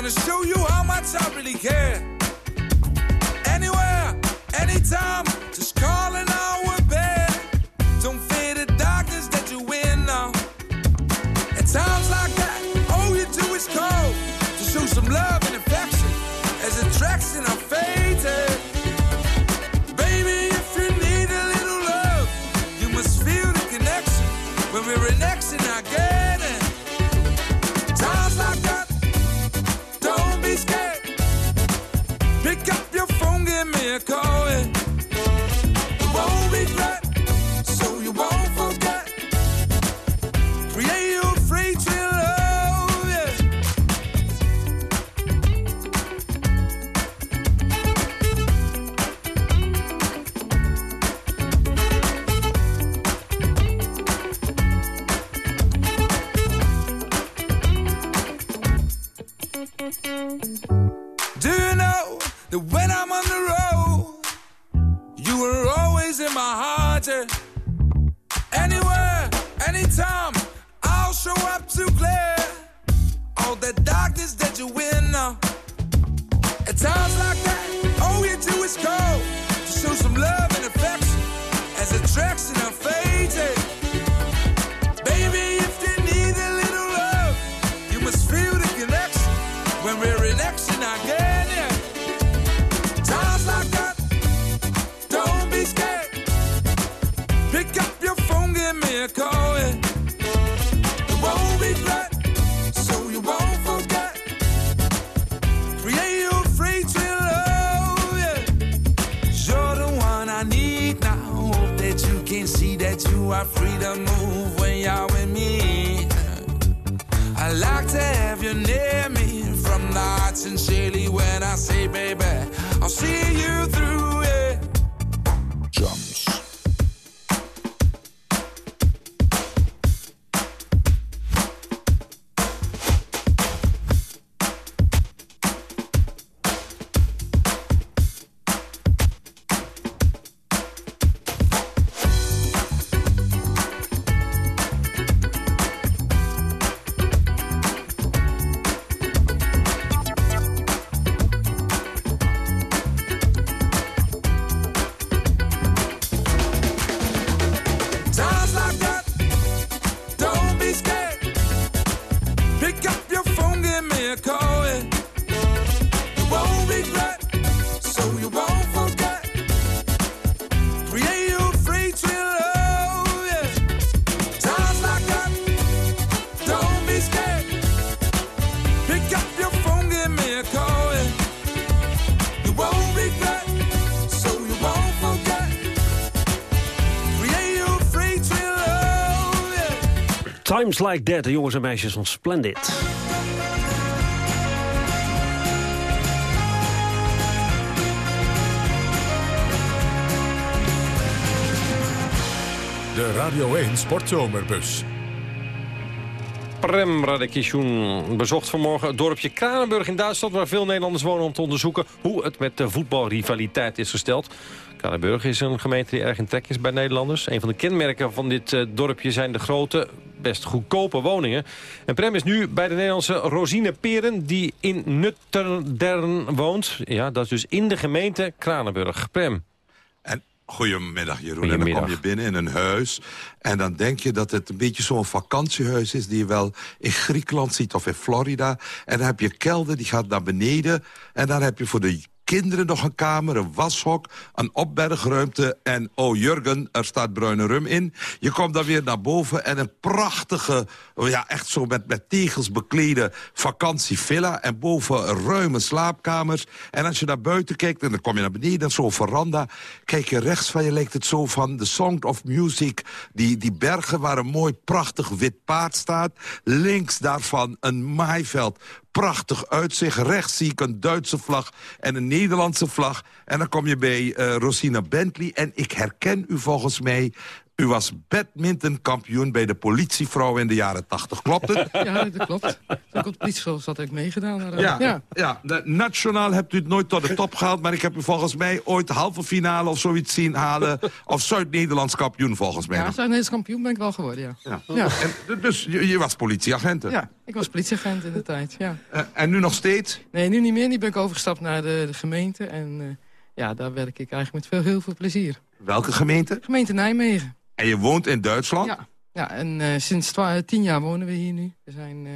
Wanna show you how much I really care. Anywhere, anytime, just call and Times Like That, de jongens en meisjes van Splendid. De Radio 1 Sportzomerbus. Prem Radekishun bezocht vanmorgen het dorpje Kranenburg in Duitsland... waar veel Nederlanders wonen om te onderzoeken hoe het met de voetbalrivaliteit is gesteld. Kranenburg is een gemeente die erg in trek is bij Nederlanders. Een van de kenmerken van dit eh, dorpje zijn de grote, best goedkope woningen. En Prem is nu bij de Nederlandse Rosine Peren die in Nutterdern woont. Ja, dat is dus in de gemeente Kranenburg. Prem. Goedemiddag Jeroen. En dan kom je binnen in een huis. En dan denk je dat het een beetje zo'n vakantiehuis is... die je wel in Griekenland ziet of in Florida. En dan heb je kelder, die gaat naar beneden. En dan heb je voor de kinderen nog een kamer, een washok... een opbergruimte en oh Jurgen, er staat bruine rum in. Je komt dan weer naar boven en een prachtige... ja, echt zo met, met tegels beklede vakantievilla... en boven ruime slaapkamers. En als je naar buiten kijkt en dan kom je naar beneden... zo'n veranda, kijk je rechts van je lijkt het zo van... The Sound of Music, die, die bergen waar een mooi prachtig wit paard staat. Links daarvan een maaiveld prachtig uitzicht. Rechts zie ik een Duitse vlag en een Nederlandse vlag. En dan kom je bij eh, Rosina Bentley. En ik herken u volgens mij... U was badmintonkampioen bij de politievrouw in de jaren tachtig. Klopt het? (laughs) Ja, dat klopt. De zat, heb ik meegedaan. eh, Ja, ja. ja. de- nationaal hebt u het nooit tot de top gehaald... maar ik heb u volgens mij ooit de halve finale of zoiets zien halen... of Zuid-Nederlands kampioen volgens mij. Ja. Zuid-Nederlands kampioen ben ik wel geworden, ja. Ja. Ja. En, dus je, je was politieagent. hè? Ja, ik was politieagent in de tijd, ja. Eh, en nu nog steeds? Nee, nu niet meer. Nu ben ik overgestapt naar de, de gemeente. En eh, ja, daar werk ik eigenlijk met veel, heel veel plezier. Welke gemeente? Gemeente Nijmegen. En je woont in Duitsland? Ja, ja en eh, sinds twa- tien jaar wonen we hier nu. We zijn eh,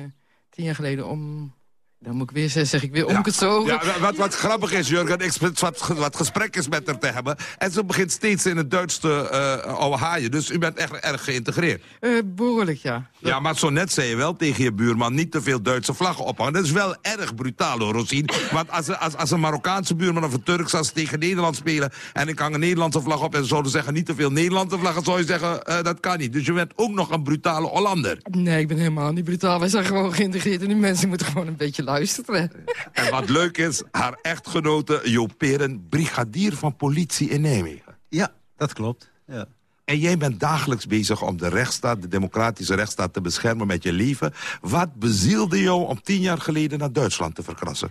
tien jaar geleden om... Dan moet ik weer zeggen, zeg ik weer omgezogen. Ja, wat, wat grappig is, Jurgen, ik wat, wat gesprekjes met haar te hebben. En ze begint steeds in het Duits te eh ouwe haaien. Dus u bent echt erg geïntegreerd. Eh, behoorlijk, ja. Ja, maar zo net zei je wel tegen je buurman... niet te veel Duitse vlaggen ophangen. Dat is wel erg brutaal, hoor, Rosien. Want als, als, als een Marokkaanse buurman of een Turks... als ze tegen Nederland spelen en ik hang een Nederlandse vlag op... en ze zouden zeggen niet te veel Nederlandse vlaggen... zou je zeggen, eh, dat kan niet. Dus je bent ook nog een brutale Hollander. Nee, ik ben helemaal niet brutaal. Wij zijn gewoon geïntegreerd en die mensen moeten gewoon een beetje luisteren. En wat leuk is, haar echtgenote Joop Peren... brigadier van politie in Nijmegen. Ja, dat klopt. Ja. En jij bent dagelijks bezig om de rechtsstaat, de democratische rechtsstaat te beschermen met je leven. Wat bezielde jou om tien jaar geleden naar Duitsland te verkrassen?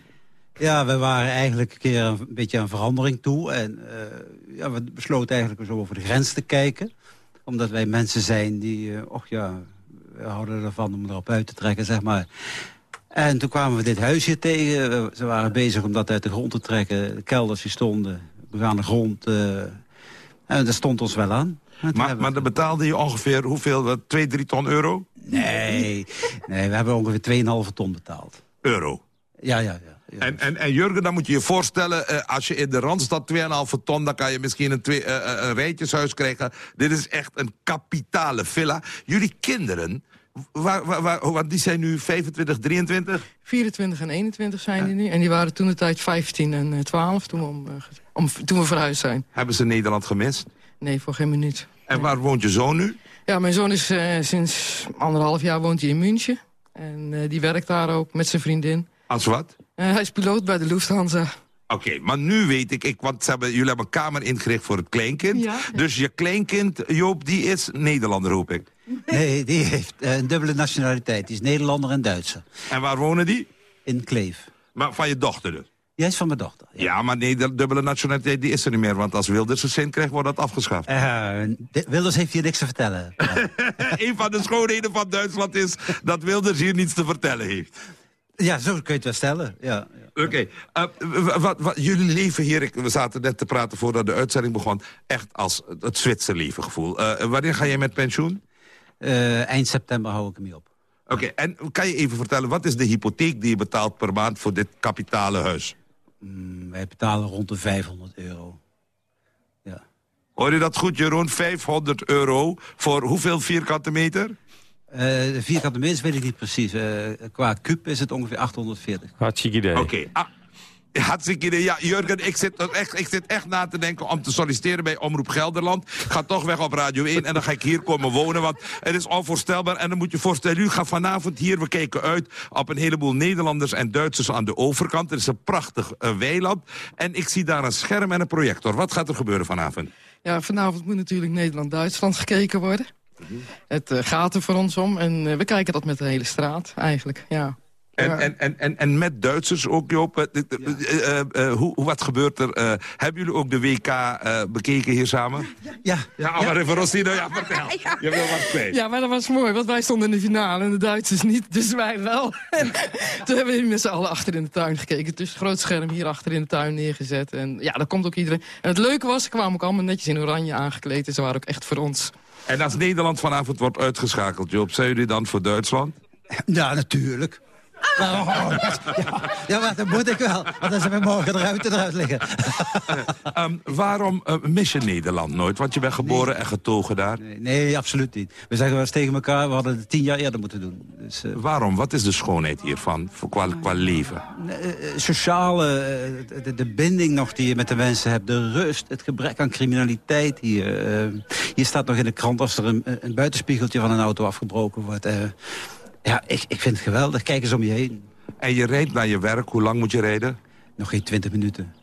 Ja, we waren eigenlijk een keer een beetje aan verandering toe. En eh, ja, we besloten eigenlijk zo over de grens te kijken. Omdat wij mensen zijn die, eh, och ja, we houden ervan om erop uit te trekken, zeg maar. En toen kwamen we dit huisje tegen. We- Ze waren bezig om dat uit de grond te trekken. De kelders die stonden, begane grond. eh, en dat stond ons wel aan. Maar, maar dan betaalde je ongeveer hoeveel? eh, Twee, drie ton euro? Nee, nee we hebben ongeveer 2,5 ton betaald. Euro? Ja, ja, ja. En, en, en Jurgen, dan moet je je voorstellen... eh, als je in de Randstad 2,5 ton... dan kan je misschien een, twee, eh, eh, een rijtjeshuis krijgen. Dit is echt een kapitale villa. Jullie kinderen, waar, waar, waar, want die zijn nu 25, 23? 24 en 21 zijn die nu. En die waren toen de tijd 15 en eh, 12 toen we, om, om, toen we verhuisd zijn. Hebben ze Nederland gemist? Nee, voor geen minuut. En waar woont je zoon nu? Ja, mijn zoon is eh, sinds anderhalf jaar woont hij in München. En eh, die werkt daar ook met zijn vriendin. Als wat? Eh, hij is piloot bij de Lufthansa. Oké, maar nu weet ik, ik want ze hebben, jullie hebben een kamer ingericht voor het kleinkind. Ja, Dus je kleinkind, Joop, die is Nederlander, hoop ik. Nee, die heeft een dubbele nationaliteit. Die is Nederlander en Duitser. En waar wonen die? In Kleef. Maar van je dochter dus? Jij is van mijn dochter. Ja, maar nee, de dubbele nationaliteit die is er niet meer. Want als Wilders een zin krijgt, wordt dat afgeschaft. Eh, de- Wilders heeft hier niks te vertellen. (laughs) een van de schoonheden van Duitsland is dat Wilders hier niets te vertellen heeft. Ja, zo kun je het wel stellen. Ja. Oké, eh, jullie leven hier, ik, we zaten net te praten voordat de uitzending begon... echt als het Zwitserlevengevoel. Eh wanneer ga jij met pensioen? Eind september hou ik hem op. Oké, en kan je even vertellen, wat is de hypotheek die je betaalt per maand voor dit kapitale huis? Mm, wij betalen rond de 500 euro. Hoor je dat goed, Jeroen? 500 euro voor hoeveel vierkante meter? Eh, de vierkante meters weet ik niet precies. Eh, qua kuub is het ongeveer 840. Hartstikke idee. Oké, ah, hartstikke idee. Ja, Jurgen, ik zit, echt, ik zit echt na te denken om te solliciteren bij Omroep Gelderland. Ik ga toch weg op Radio 1 en dan ga ik hier komen wonen, want het is onvoorstelbaar. En dan moet je voorstellen, u gaat vanavond hier, we kijken uit op een heleboel Nederlanders en Duitsers aan de overkant. Het is een prachtig eh, weiland. En ik zie daar een scherm en een projector. Wat gaat er gebeuren vanavond? Ja, vanavond moet natuurlijk Nederland-Duitsland gekeken worden. Het eh, gaat er voor ons om en eh, we kijken dat met de hele straat eigenlijk, ja. En, Ja. en, en, en, en met Duitsers ook, Joop. eh, eh, eh, hoe, wat gebeurt er? eh, hebben jullie ook de WK eh, bekeken hier samen? Ja. Ja, maar even Rossino, ja, vertel. (laughs) Je wil wat kwijt. Ja, maar dat was mooi, want wij stonden in de finale en de Duitsers niet, dus wij wel. (laughs) En toen hebben we met z'n allen achter in de tuin gekeken. Dus groot scherm hier achter in de tuin neergezet. En ja, daar komt ook iedereen. En het leuke was, ze kwamen ook allemaal netjes in oranje aangekleed. En ze waren ook echt voor ons. En als Nederland vanavond wordt uitgeschakeld, Joop, zijn jullie dan voor Duitsland? Ja, natuurlijk. Maar, oh, ja, ja, maar dat moet ik wel. Want dan zijn we morgen eruit eruit liggen. (laughs) Ehm, waarom eh, mis je Nederland nooit? Want je bent geboren en getogen daar. Nee, absoluut niet. We zeggen wel eens tegen elkaar, we hadden het tien jaar eerder moeten doen. Dus, eh, Waarom? Wat is de schoonheid hiervan voor qua, qua leven? eh, sociale, de, de binding nog die je met de mensen hebt, de rust, het gebrek aan criminaliteit hier. hier staat nog in de krant als er een, een buitenspiegeltje van een auto afgebroken wordt. Ja, ik, ik vind het geweldig. Kijk eens om je heen. En je rijdt naar je werk. Hoe lang moet je rijden? Nog geen twintig minuten.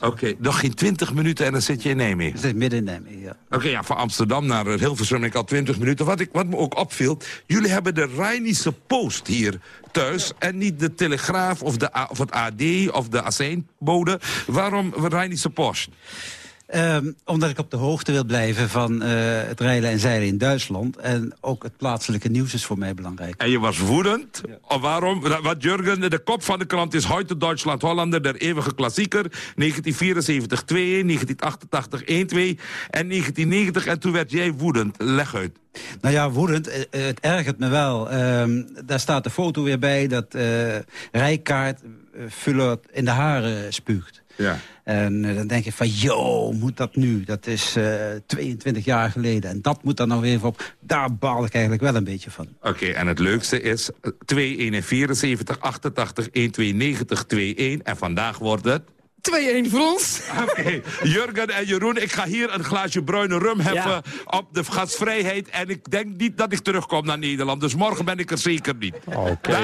Oké, nog geen 20 minuten en dan zit je in Nijmegen. zit midden in Nijmegen, ja. Oké, ja, van Amsterdam naar Hilversum ik al 20 minuten. Wat, ik, wat me ook opviel, jullie hebben de Rijnische Post hier thuis... en niet de Telegraaf of, de, of het AD of de Azijnbode. Waarom de Rijnische Post? Ehm, omdat ik op de hoogte wil blijven van eh, het rijden en zeilen in Duitsland. En ook het plaatselijke nieuws is voor mij belangrijk. En je was woedend. Of waarom? Wat Jurgen, de kop van de krant is Heute Duitsland Hollander, der eeuwige klassieker. 1974 2-1, 1988 1-2 en 1990. En toen werd jij woedend. Leg uit. Nou ja, woedend. eh, eh, het ergert me wel. Ehm, daar staat de foto weer bij dat Rijkaard eh, Vullert in de haren spuugt. Ja. En eh, dan denk je van, yo, moet dat nu? Dat is eh 22 jaar geleden. En dat moet dan nog even op. Daar baal ik eigenlijk wel een beetje van. Oké, en het leukste is eh, 2-1 in 74, 88, 1-2, 90, 2-1. En vandaag wordt het... 2-1 voor ons. Oké, Jurgen en Jeroen, ik ga hier een glaasje bruine rum hebben op de gasvrijheid. En ik denk niet dat ik terugkom naar Nederland. Dus morgen ben ik er zeker niet. Oké.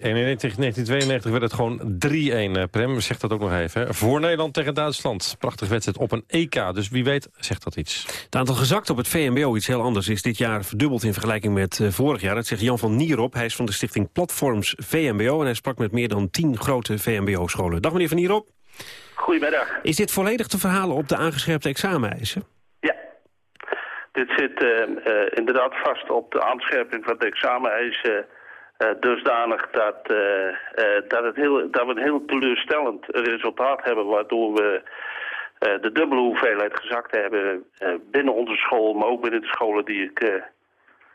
En in 1992 werd het gewoon 3-1, eh, Prem. Zegt dat ook nog even. Hè. Voor Nederland tegen Duitsland. Prachtig wedstrijd op een EK. Dus wie weet zegt dat iets. Het aantal gezakt op het VMBO, iets heel anders, is dit jaar verdubbeld in vergelijking met eh, vorig jaar. Dat zegt Jan van Nierop. Hij is van de stichting Platforms VMBO en hij sprak met meer dan 10 grote VMBO-scholen. Dag meneer van Nierop. Goedemiddag. Is dit volledig te verhalen op de aangescherpte exameneisen? Dit zit eh, eh, inderdaad vast op de aanscherping van de exameneisen eh, dusdanig dat, dat, het heel, dat we een heel teleurstellend resultaat hebben... waardoor we de dubbele hoeveelheid gezakt hebben binnen onze school... maar ook binnen de scholen die ik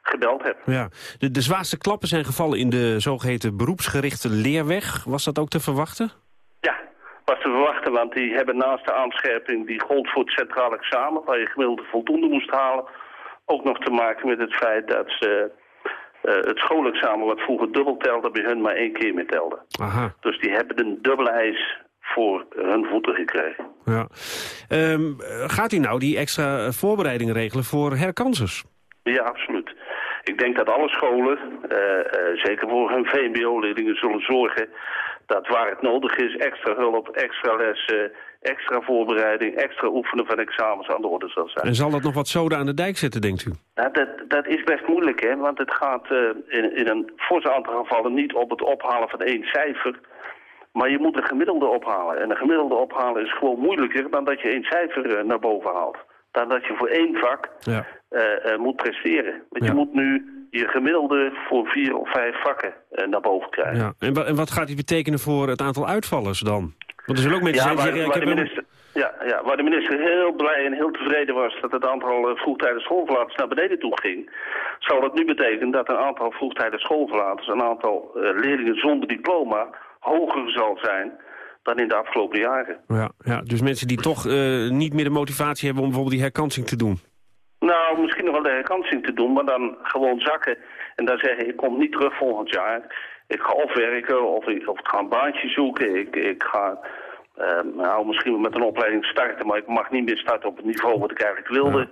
gebeld heb. Ja. De, de zwaarste klappen zijn gevallen in de zogeheten beroepsgerichte leerweg. Was dat ook te verwachten? Was te verwachten, want die hebben naast de aanscherping die gold voor het centraal examen, waar je gemiddelde voldoende moest halen, ook nog te maken met het feit dat ze eh, het schoolexamen, wat vroeger dubbel telde, bij hun maar één keer meer telde. Aha. Dus die hebben een dubbele eis voor hun voeten gekregen. Ja. Ehm, eh, gaat u nou die extra voorbereidingen regelen voor herkansers? Ja, absoluut. Ik denk dat alle scholen, eh, eh, zeker voor hun VMBO-leerlingen, zullen zorgen dat waar het nodig is, extra hulp, extra lessen, extra voorbereiding, extra oefenen van examens aan de orde zal zijn. En zal dat nog wat zoden aan de dijk zetten, denkt u? Nou, dat, dat is best moeilijk, hè, want het gaat eh, in, in een fors aantal gevallen niet op het ophalen van één cijfer, maar je moet een gemiddelde ophalen. En een gemiddelde ophalen is gewoon moeilijker dan dat je één cijfer eh, naar boven haalt. Dan dat je voor één vak Ja. eh, moet presteren. Want je moet nu je gemiddelde voor vier of vijf vakken eh, naar boven krijgen. Ja. En, en wat gaat dit betekenen voor het aantal uitvallers dan? Want er zullen ook mensen Ja, zijn die zeggen... ja, de minister, ja, ja, waar de minister heel blij en heel tevreden was dat het aantal eh, vroegtijdig schoolverlaters naar beneden toe ging, zal dat nu betekenen dat een aantal vroegtijdig schoolverlaters, een aantal eh, leerlingen zonder diploma, hoger zal zijn dan in de afgelopen jaren. Ja, ja, dus mensen die toch niet meer de motivatie hebben om bijvoorbeeld die herkansing te doen. Nou, misschien nog wel de herkansing te doen, maar dan gewoon zakken en dan zeggen ik kom niet terug volgend jaar. Ik ga of werken of ik, of ik ga een baantje zoeken. Ik, ik ga eh, nou, misschien met een opleiding starten, maar ik mag niet meer starten op het niveau wat ik eigenlijk wilde.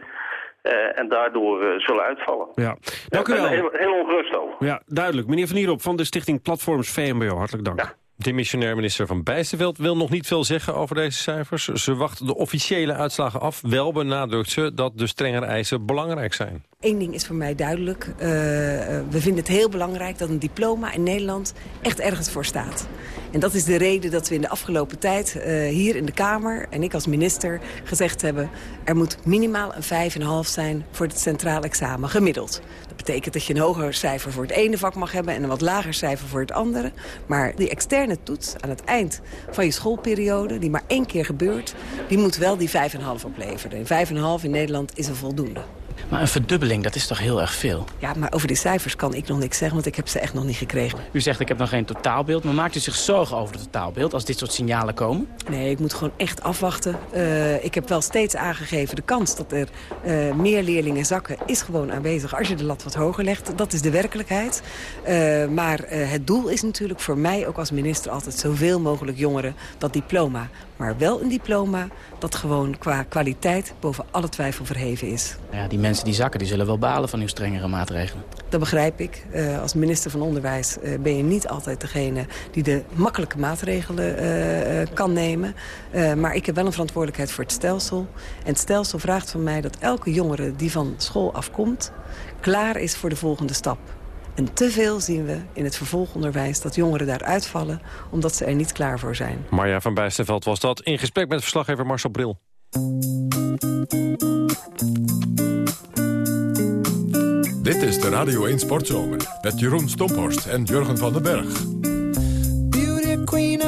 Eh, en daardoor eh, zullen uitvallen. Ja. Dank u wel. Heel, heel ongerust over. Ja, duidelijk. Meneer Van Nierop van de stichting Platforms VMBO, hartelijk dank. De missionair minister van Bijsterveld wil nog niet veel zeggen over deze cijfers. Ze wacht de officiële uitslagen af. Wel benadrukt ze dat de strengere eisen belangrijk zijn. Eén ding is voor mij duidelijk. Uh, we vinden het heel belangrijk dat een diploma in Nederland echt ergens voor staat. En dat is de reden dat we in de afgelopen tijd uh, hier in de Kamer... en ik als minister gezegd hebben... er moet minimaal een 5,5 zijn voor het centraal examen, gemiddeld. Dat betekent dat je een hoger cijfer voor het ene vak mag hebben... en een wat lager cijfer voor het andere. Maar die externe toets aan het eind van je schoolperiode... die maar één keer gebeurt, die moet wel die 5,5 opleveren. En 5,5 in Nederland is een voldoende. Maar een verdubbeling, dat is toch heel erg veel? Ja, maar over die cijfers kan ik nog niks zeggen, want ik heb ze echt nog niet gekregen. U zegt ik heb nog geen totaalbeeld, maar maakt u zich zorgen over het totaalbeeld als dit soort signalen komen? Nee, ik moet gewoon echt afwachten. Uh, ik heb wel steeds aangegeven, de kans dat er uh, meer leerlingen zakken is gewoon aanwezig. Als je de lat wat hoger legt, dat is de werkelijkheid. Uh, maar het doel is natuurlijk voor mij ook als minister altijd zoveel mogelijk jongeren dat diploma. Maar wel een diploma dat gewoon qua kwaliteit boven alle twijfel verheven is. Ja, die mensen die zakken, die zullen wel balen van uw strengere maatregelen. Dat begrijp ik. Uh, als minister van Onderwijs uh, ben je niet altijd degene die de makkelijke maatregelen uh, kan nemen. maar ik heb wel een verantwoordelijkheid voor het stelsel. En het stelsel vraagt van mij dat elke jongere die van school afkomt... klaar is voor de volgende stap. En te veel zien we in het vervolgonderwijs dat jongeren daar uitvallen... omdat ze er niet klaar voor zijn. Marja van Bijsterveld was dat in gesprek met verslaggever Marcel Bril. Dit is de Radio 1 Sportzomer met Jeroen Stomphorst en Jurgen van den Berg. Beauty queen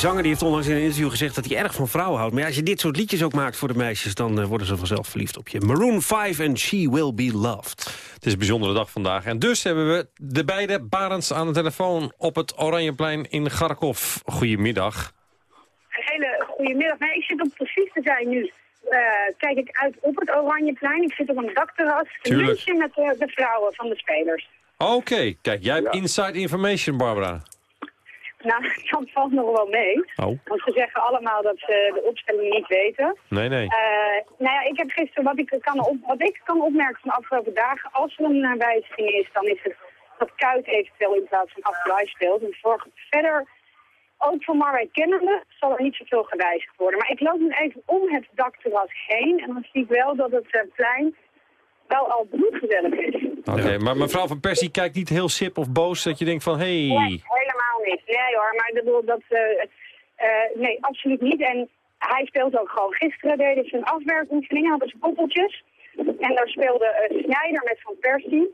zanger die heeft onlangs in een interview gezegd dat hij erg van vrouwen houdt. Maar ja, als je dit soort liedjes ook maakt voor de meisjes... dan eh, worden ze vanzelf verliefd op je. Maroon 5 en She Will Be Loved. Het is een bijzondere dag vandaag. En dus hebben we de beide Barends aan de telefoon op het Oranjeplein in Garkov. Goedemiddag. Een hele goede middag. Nee, ik zit om precies te zijn nu. eh, kijk ik uit op het Oranjeplein. Ik zit op een dakterras. Een Tuurlijk. lunchje met de, de vrouwen van de spelers. Oké, kijk, jij hebt inside information, Barbara. Nou, (laughs) dat valt nog wel mee. Oh, Want ze zeggen allemaal dat ze de opstelling niet weten. nee, nee. Eh, nou ja, ik heb gisteren, wat ik, kan op, wat ik kan opmerken van de afgelopen dagen, als er een wijziging is, dan is het dat Kuit eventueel in plaats van Afdelij speelt. En voor, verder, ook voor Marwijk kennende, zal er niet zoveel gewijzigd worden. Maar ik loop nu even om het dakterras heen en dan zie ik wel dat het eh, plein wel al bloedgezellig is. Oké, maar mevrouw van Persie kijkt niet heel sip of boos dat je denkt van... hé, helemaal niet. Nee hoor, maar ik bedoel, dat, eh, eh, nee, absoluut niet. En hij speelt ook gewoon. Gisteren deden ze een afwerkoefening, hadden ze koppeltjes. En daar speelde uh, Snijder met Van Persie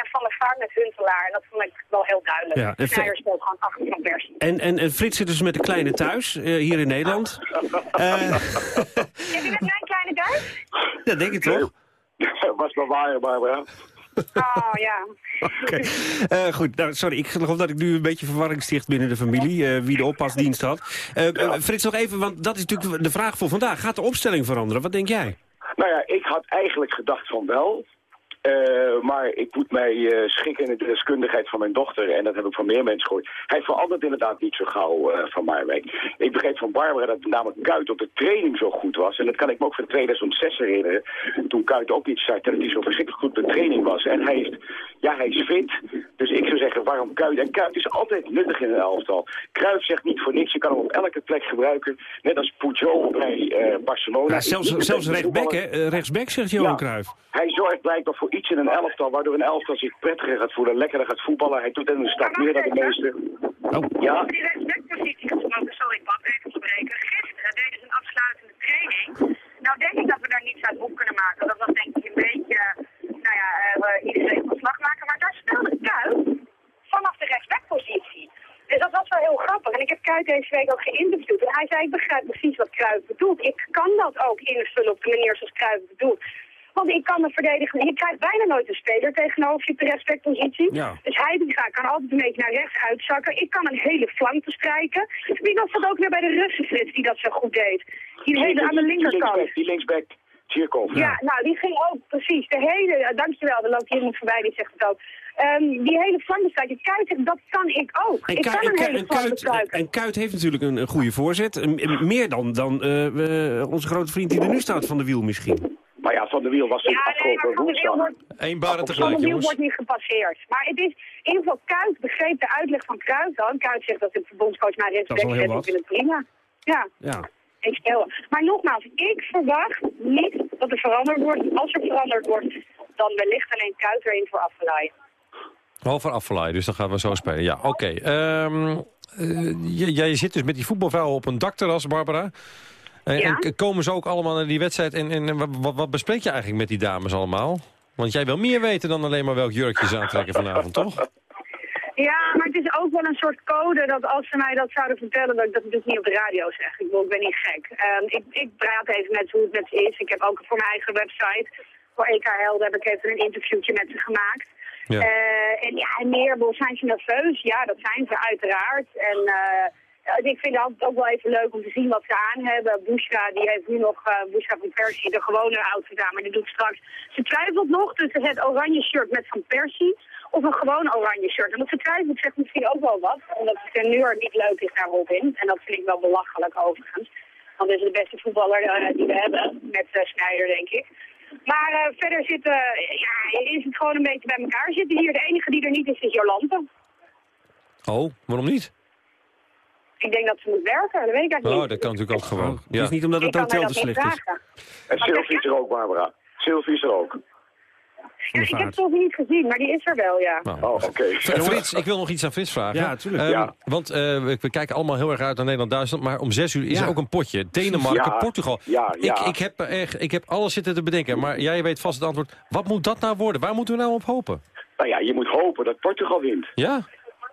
en Van der Vaart met Huntelaar. En dat vond ik wel heel duidelijk. Ja, en Snijder speelt gewoon achter Van Persie. En, en, en Frits zit dus met de kleine thuis, eh, hier in Nederland. (laughs) Eh, Heb je met mijn kleine thuis? (laughs) dat denk ik toch? (laughs) Was wel waar, Barbara. Oh ja. (laughs) Oké. Eh, goed, nou, sorry, ik geloof dat ik nu een beetje verwarring sticht binnen de familie, eh, wie de oppasdienst had. Eh, eh, Frits, nog even, want dat is natuurlijk de vraag voor vandaag. Gaat de opstelling veranderen? Wat denk jij? Nou ja, ik had eigenlijk gedacht van wel. Eh, maar ik moet mij eh, schikken in de deskundigheid van mijn dochter. En dat heb ik van meer mensen gehoord. Hij verandert inderdaad niet zo gauw eh, van Marwijk. Ik begreep van Barbara dat namelijk Kuit op de training zo goed was. En dat kan ik me ook van 2006 herinneren. Toen Kuit ook iets zei dat hij zo verschrikkelijk goed op de training was. En hij is, ja, hij is fit. Dus ik zou zeggen, waarom Kuit? En Kuit is altijd nuttig in een elftal. Kruijff zegt niet voor niks. Je kan hem op elke plek gebruiken. Net als Pujol bij Barcelona. Ja, zelfs zelfs rechtsback, hè? Rechtsback zegt Johan Ja. Hij zorgt blijkbaar voor iets in een elftal, waardoor een elftal zich prettiger gaat voelen, lekkerder gaat voetballen. Hij doet er een stap meer dan de meesten. Ja, Over die respectpositie gesproken, sorry Pap, even spreken. Gisteren deden ze een afsluitende training. Nou denk ik dat we daar niets uit op kunnen maken. Dat was denk ik een beetje, nou ja, eh, iedereen van slag maken. Maar daar speelde Kuit vanaf de respectpositie. Dus dat was wel heel grappig. En ik heb Kuit deze week ook geïnterviewd. En hij zei, ik begrijp precies wat Kruijff bedoelt. Ik kan dat ook invullen op de manier zoals Kruijff bedoelt. Want ik kan me verdedigen. Je krijgt bijna nooit een speler tegenover je de respectpositie. Ja. Dus hij die gaat- kan altijd een beetje naar rechts uitzakken. Ik kan een hele flank bestrijken. Wie was dat ook weer bij de Russen, Frits, die dat zo goed deed? Die hele aan de linkerkant. die linksback, Tjirkov. Ja, nou, die ging ook precies. De hele, eh, dankjewel, er loopt hier iemand voorbij die zegt het ook. Ehm, die hele flank bestrijken. Kuit, dat kan ik ook. En, ik kan en, een hele en Kuit, en Kuit heeft natuurlijk een, een goede voorzet. Meer dan, dan eh, onze grote vriend die er nu staat van de wiel misschien. Maar ja, Van der Wiel was Ja, natuurlijk nee, maar afgelopen Van Wiel woensdag. wordt, Eén baren Van tegelijk, der Wiel wordt niet gepasseerd. Maar het is, in ieder geval, Kuit begreep de uitleg van Kruijff dan. Kuit zegt dat de verbondscoach naar heel zet. Ik vind het prima. Ja, Ja. ik stel. Maar nogmaals, ik verwacht niet dat er veranderd wordt. Als er veranderd wordt, dan wellicht alleen Kuit erin voor afgeleid. Over afvallei, dus dan gaan we zo spelen. Ja, oké. Ehm, eh, jij zit dus met die voetbalvrouwen op een dakterras, Barbara. En, Ja. en k- komen ze ook allemaal naar die wedstrijd? En, en wa- wat, wat bespreek je eigenlijk met die dames allemaal? Want jij wil meer weten dan alleen maar welk jurkje ze aantrekken vanavond, toch? Ja, maar het is ook wel een soort code dat als ze mij dat zouden vertellen, dat ik dat natuurlijk niet op de radio zeg. Ik, bedoel, ik ben niet gek. Ehm, ik, ik praat even met hoe het met ze is. Ik heb ook voor mijn eigen website, voor EK Helden, heb ik even een interviewtje met ze gemaakt. Ja. Eh, en ja, en meer, zijn ze nerveus? Ja, dat zijn ze uiteraard. En eh, ik vind het altijd ook wel even leuk om te zien wat ze aan hebben. Bushra, die heeft nu nog, eh Bushra van Persie, de gewone outfit aan, maar die doet straks. Ze twijfelt nog tussen het oranje shirt met Van Persie of een gewoon oranje shirt. En dat ze twijfelt zegt misschien ook wel wat, omdat het teneur niet leuk is naar Robin. En dat vind ik wel belachelijk overigens. Want dat is de beste voetballer eh, die we hebben, met uh, Snijder denk ik. Maar uh, verder zitten, ja, is het gewoon een beetje bij elkaar zitten hier. De enige die er niet is, is Jolante. Oh, waarom niet? Ik denk dat ze moet werken, dat weet ik eigenlijk Oh, niet. dat kan natuurlijk ook gewoon. Het is niet omdat het hotel te slecht is. En Sylvie is er ook, Barbara. Sylvie is er ook. Ja, ik heb Sylvie niet gezien, maar die is er wel, ja. Nou, Oh, oké. F- (laughs) Frits, ik wil nog iets aan Frits vragen. Ja, tuurlijk. Ehm, Ja. Want eh, we, we kijken allemaal heel erg uit naar Nederland-Duitsland. Maar om zes uur is Ja. er ook een potje. Denemarken, Ja. Portugal. Ja, ja. Ik, ik, heb echt, ik heb alles zitten te bedenken. Maar jij weet vast het antwoord. Wat moet dat nou worden? Waar moeten we nou op hopen? Nou ja, je moet hopen dat Portugal wint. Ja?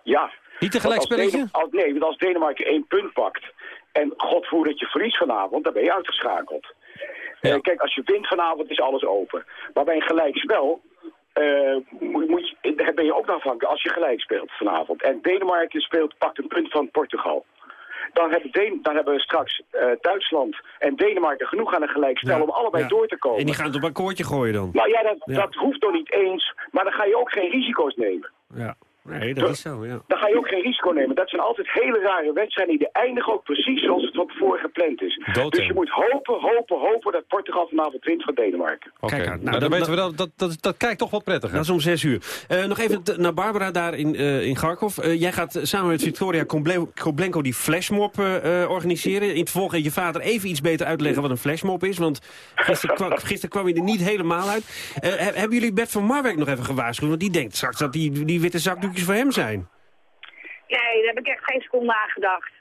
Ja, Niet een als gelijkspelletje? Als- nee, want als Denemarken één punt pakt... en God voert dat je verliest vanavond, dan ben je uitgeschakeld. Eh, kijk, als je wint vanavond is alles open. Maar bij een gelijkspel... eh, moet, moet je, daar ben je ook afhankelijk als je gelijk speelt vanavond. En Denemarken speelt, pakt een punt van Portugal. Dan hebben, dan hebben we straks eh, Duitsland en Denemarken genoeg aan een gelijkspel Ja, om allebei ja. door te komen. En die gaan het op een akkoordje gooien dan. Nou ja, dat, Ja. dat hoeft nog niet eens. Maar dan ga je ook geen risico's nemen. Ja, nee, dat is zo, ja. Dan ga je ook geen risico nemen. Dat zijn altijd hele rare wedstrijden. Die eindigen ook precies zoals het van tevoren gepland is. Dus je moet hopen, hopen, hopen dat Portugal vanavond wint van Denemarken. Oké, nou, Nou, dan, dan- weten we dat, dat, dat, dat kijkt toch wat prettiger. Dat is om zes uur. Eh, nog even naar Barbara daar in, eh in Kharkov. Eh, jij gaat samen met Victoria Koblenko die flashmob organiseren. In het vervolg gaat je vader even iets beter uitleggen wat een flashmob is. Want gisteren kwam, (laughs) gisteren kwam je er niet helemaal uit. Eh, he- hebben jullie Bert van Marwijk nog even gewaarschuwd? Want die denkt straks dat die, die witte voor hem zijn. Nee, daar heb ik echt geen seconde aan gedacht.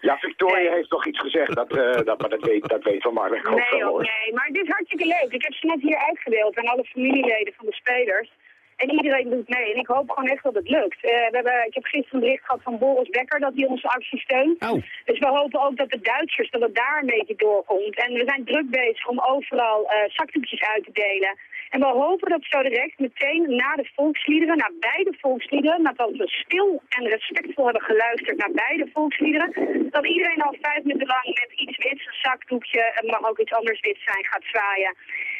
Ja, Victoria heeft toch iets gezegd. Dat, eh, (laughs) dat, maar dat weet, dat weet Van Marwijk ook Nee, wel joh, hoor. nee, maar het is hartstikke leuk. Ik heb ze net hier uitgedeeld aan alle familieleden van de spelers. En iedereen doet mee. En ik hoop gewoon echt dat het lukt. Eh, we hebben, ik heb gisteren een bericht gehad van Boris Becker dat hij onze actie steunt. Oh. Dus we hopen ook dat de Duitsers, dat het daar een beetje doorkomt. En we zijn druk bezig om overal eh zakdoekjes uit te delen. En we hopen dat zo direct meteen na de volksliederen, na beide volksliederen, nadat we stil en respectvol hebben geluisterd naar beide volksliederen, dat iedereen al vijf minuten lang met iets wits, een zakdoekje, het mag ook iets anders wits zijn, gaat zwaaien.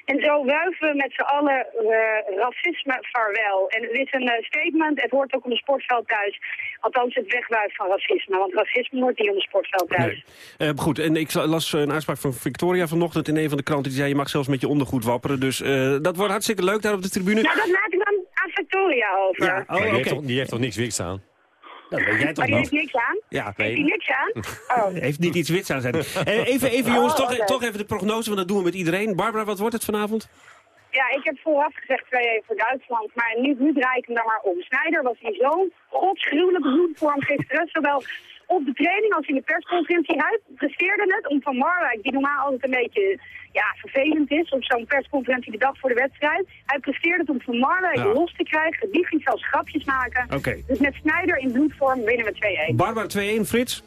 En zo wuiven we met z'n allen eh, racisme vaarwel. En het is een eh, statement, het hoort ook op een sportveld thuis. Althans het wegwuiven van racisme, want racisme hoort niet op een sportveld thuis. Eh, goed, en ik las een uitspraak van Victoria vanochtend in een van de kranten. Die zei, je mag zelfs met je ondergoed wapperen. Dus eh, dat wordt hartstikke leuk daar op de tribune. Nou, dat laat ik dan aan Victoria over. Ja, oh, die, heeft toch, die heeft toch niks wiks aan? Dat weet jij toch maar die heeft niet? niks aan? Ja, Heeft niks aan? (laughs) Oh. Heeft niet iets wits aan zijn. (laughs) Eh, even, even jongens, Oh, toch, toch even de prognose, want dat doen we met iedereen. Barbara, wat wordt het vanavond? Ja, ik heb vooraf gezegd 2-1 voor Duitsland, maar nu, nu draai ik hem daar maar om. Snijder was in zo'n godsgruwelijke bloedvorm gisteren, zowel op de training als in de persconferentie. Hij presteerde het om Van Marwijk, die normaal altijd een beetje ja, vervelend is, op zo'n persconferentie de dag voor de wedstrijd. Hij presteerde het om Van Marwijk Ja. los te krijgen. Die ging zelfs grapjes maken. Oké. Dus met Snijder in bloedvorm winnen we 2-1. Barbara 2-1, Frits?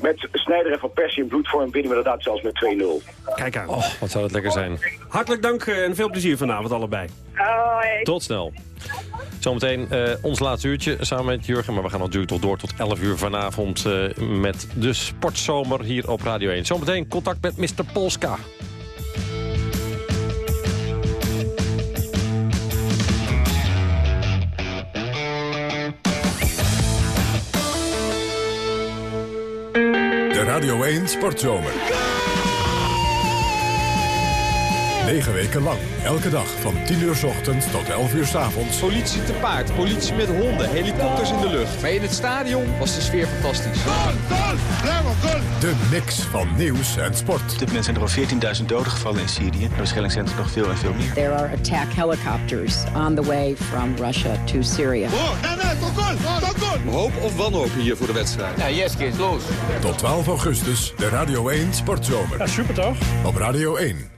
Met Snijder en Van Persie in bloedvorm winnen we inderdaad zelfs met 2-0. Kijk aan. Wat zou dat lekker zijn. Hartelijk dank eh, en veel plezier vanavond allebei. Hoi. Tot snel. Zometeen eh, ons laatste uurtje samen met Jurgen. Maar we gaan natuurlijk toch door tot 11 uur vanavond eh, met de Sportzomer hier op Radio 1. Zometeen contact met Mr. Polska. Radio 1 Sportzomer. Negen weken lang, elke dag van 10 uur 's ochtends tot 11 uur 's avonds. Politie te paard, politie met honden, helikopters in de lucht. Maar in het stadion was de sfeer fantastisch. De mix van nieuws en sport. Op dit moment zijn er al 14.000 doden gevallen in Syrië. En waarschijnlijk zijn er nog veel en veel meer. There are attack helicopters on the way from Russia to Syria. Hoop of wanhoop hier voor de wedstrijd. Ja, yes kids, los. Tot 12 augustus, de Radio 1 Sportzomer. Ja, super toch? Op Radio 1,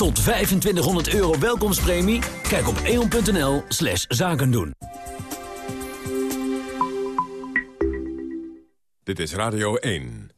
Tot 2500 euro welkomstpremie? Kijk op eon.nl slash zakendoen. Dit is Radio 1.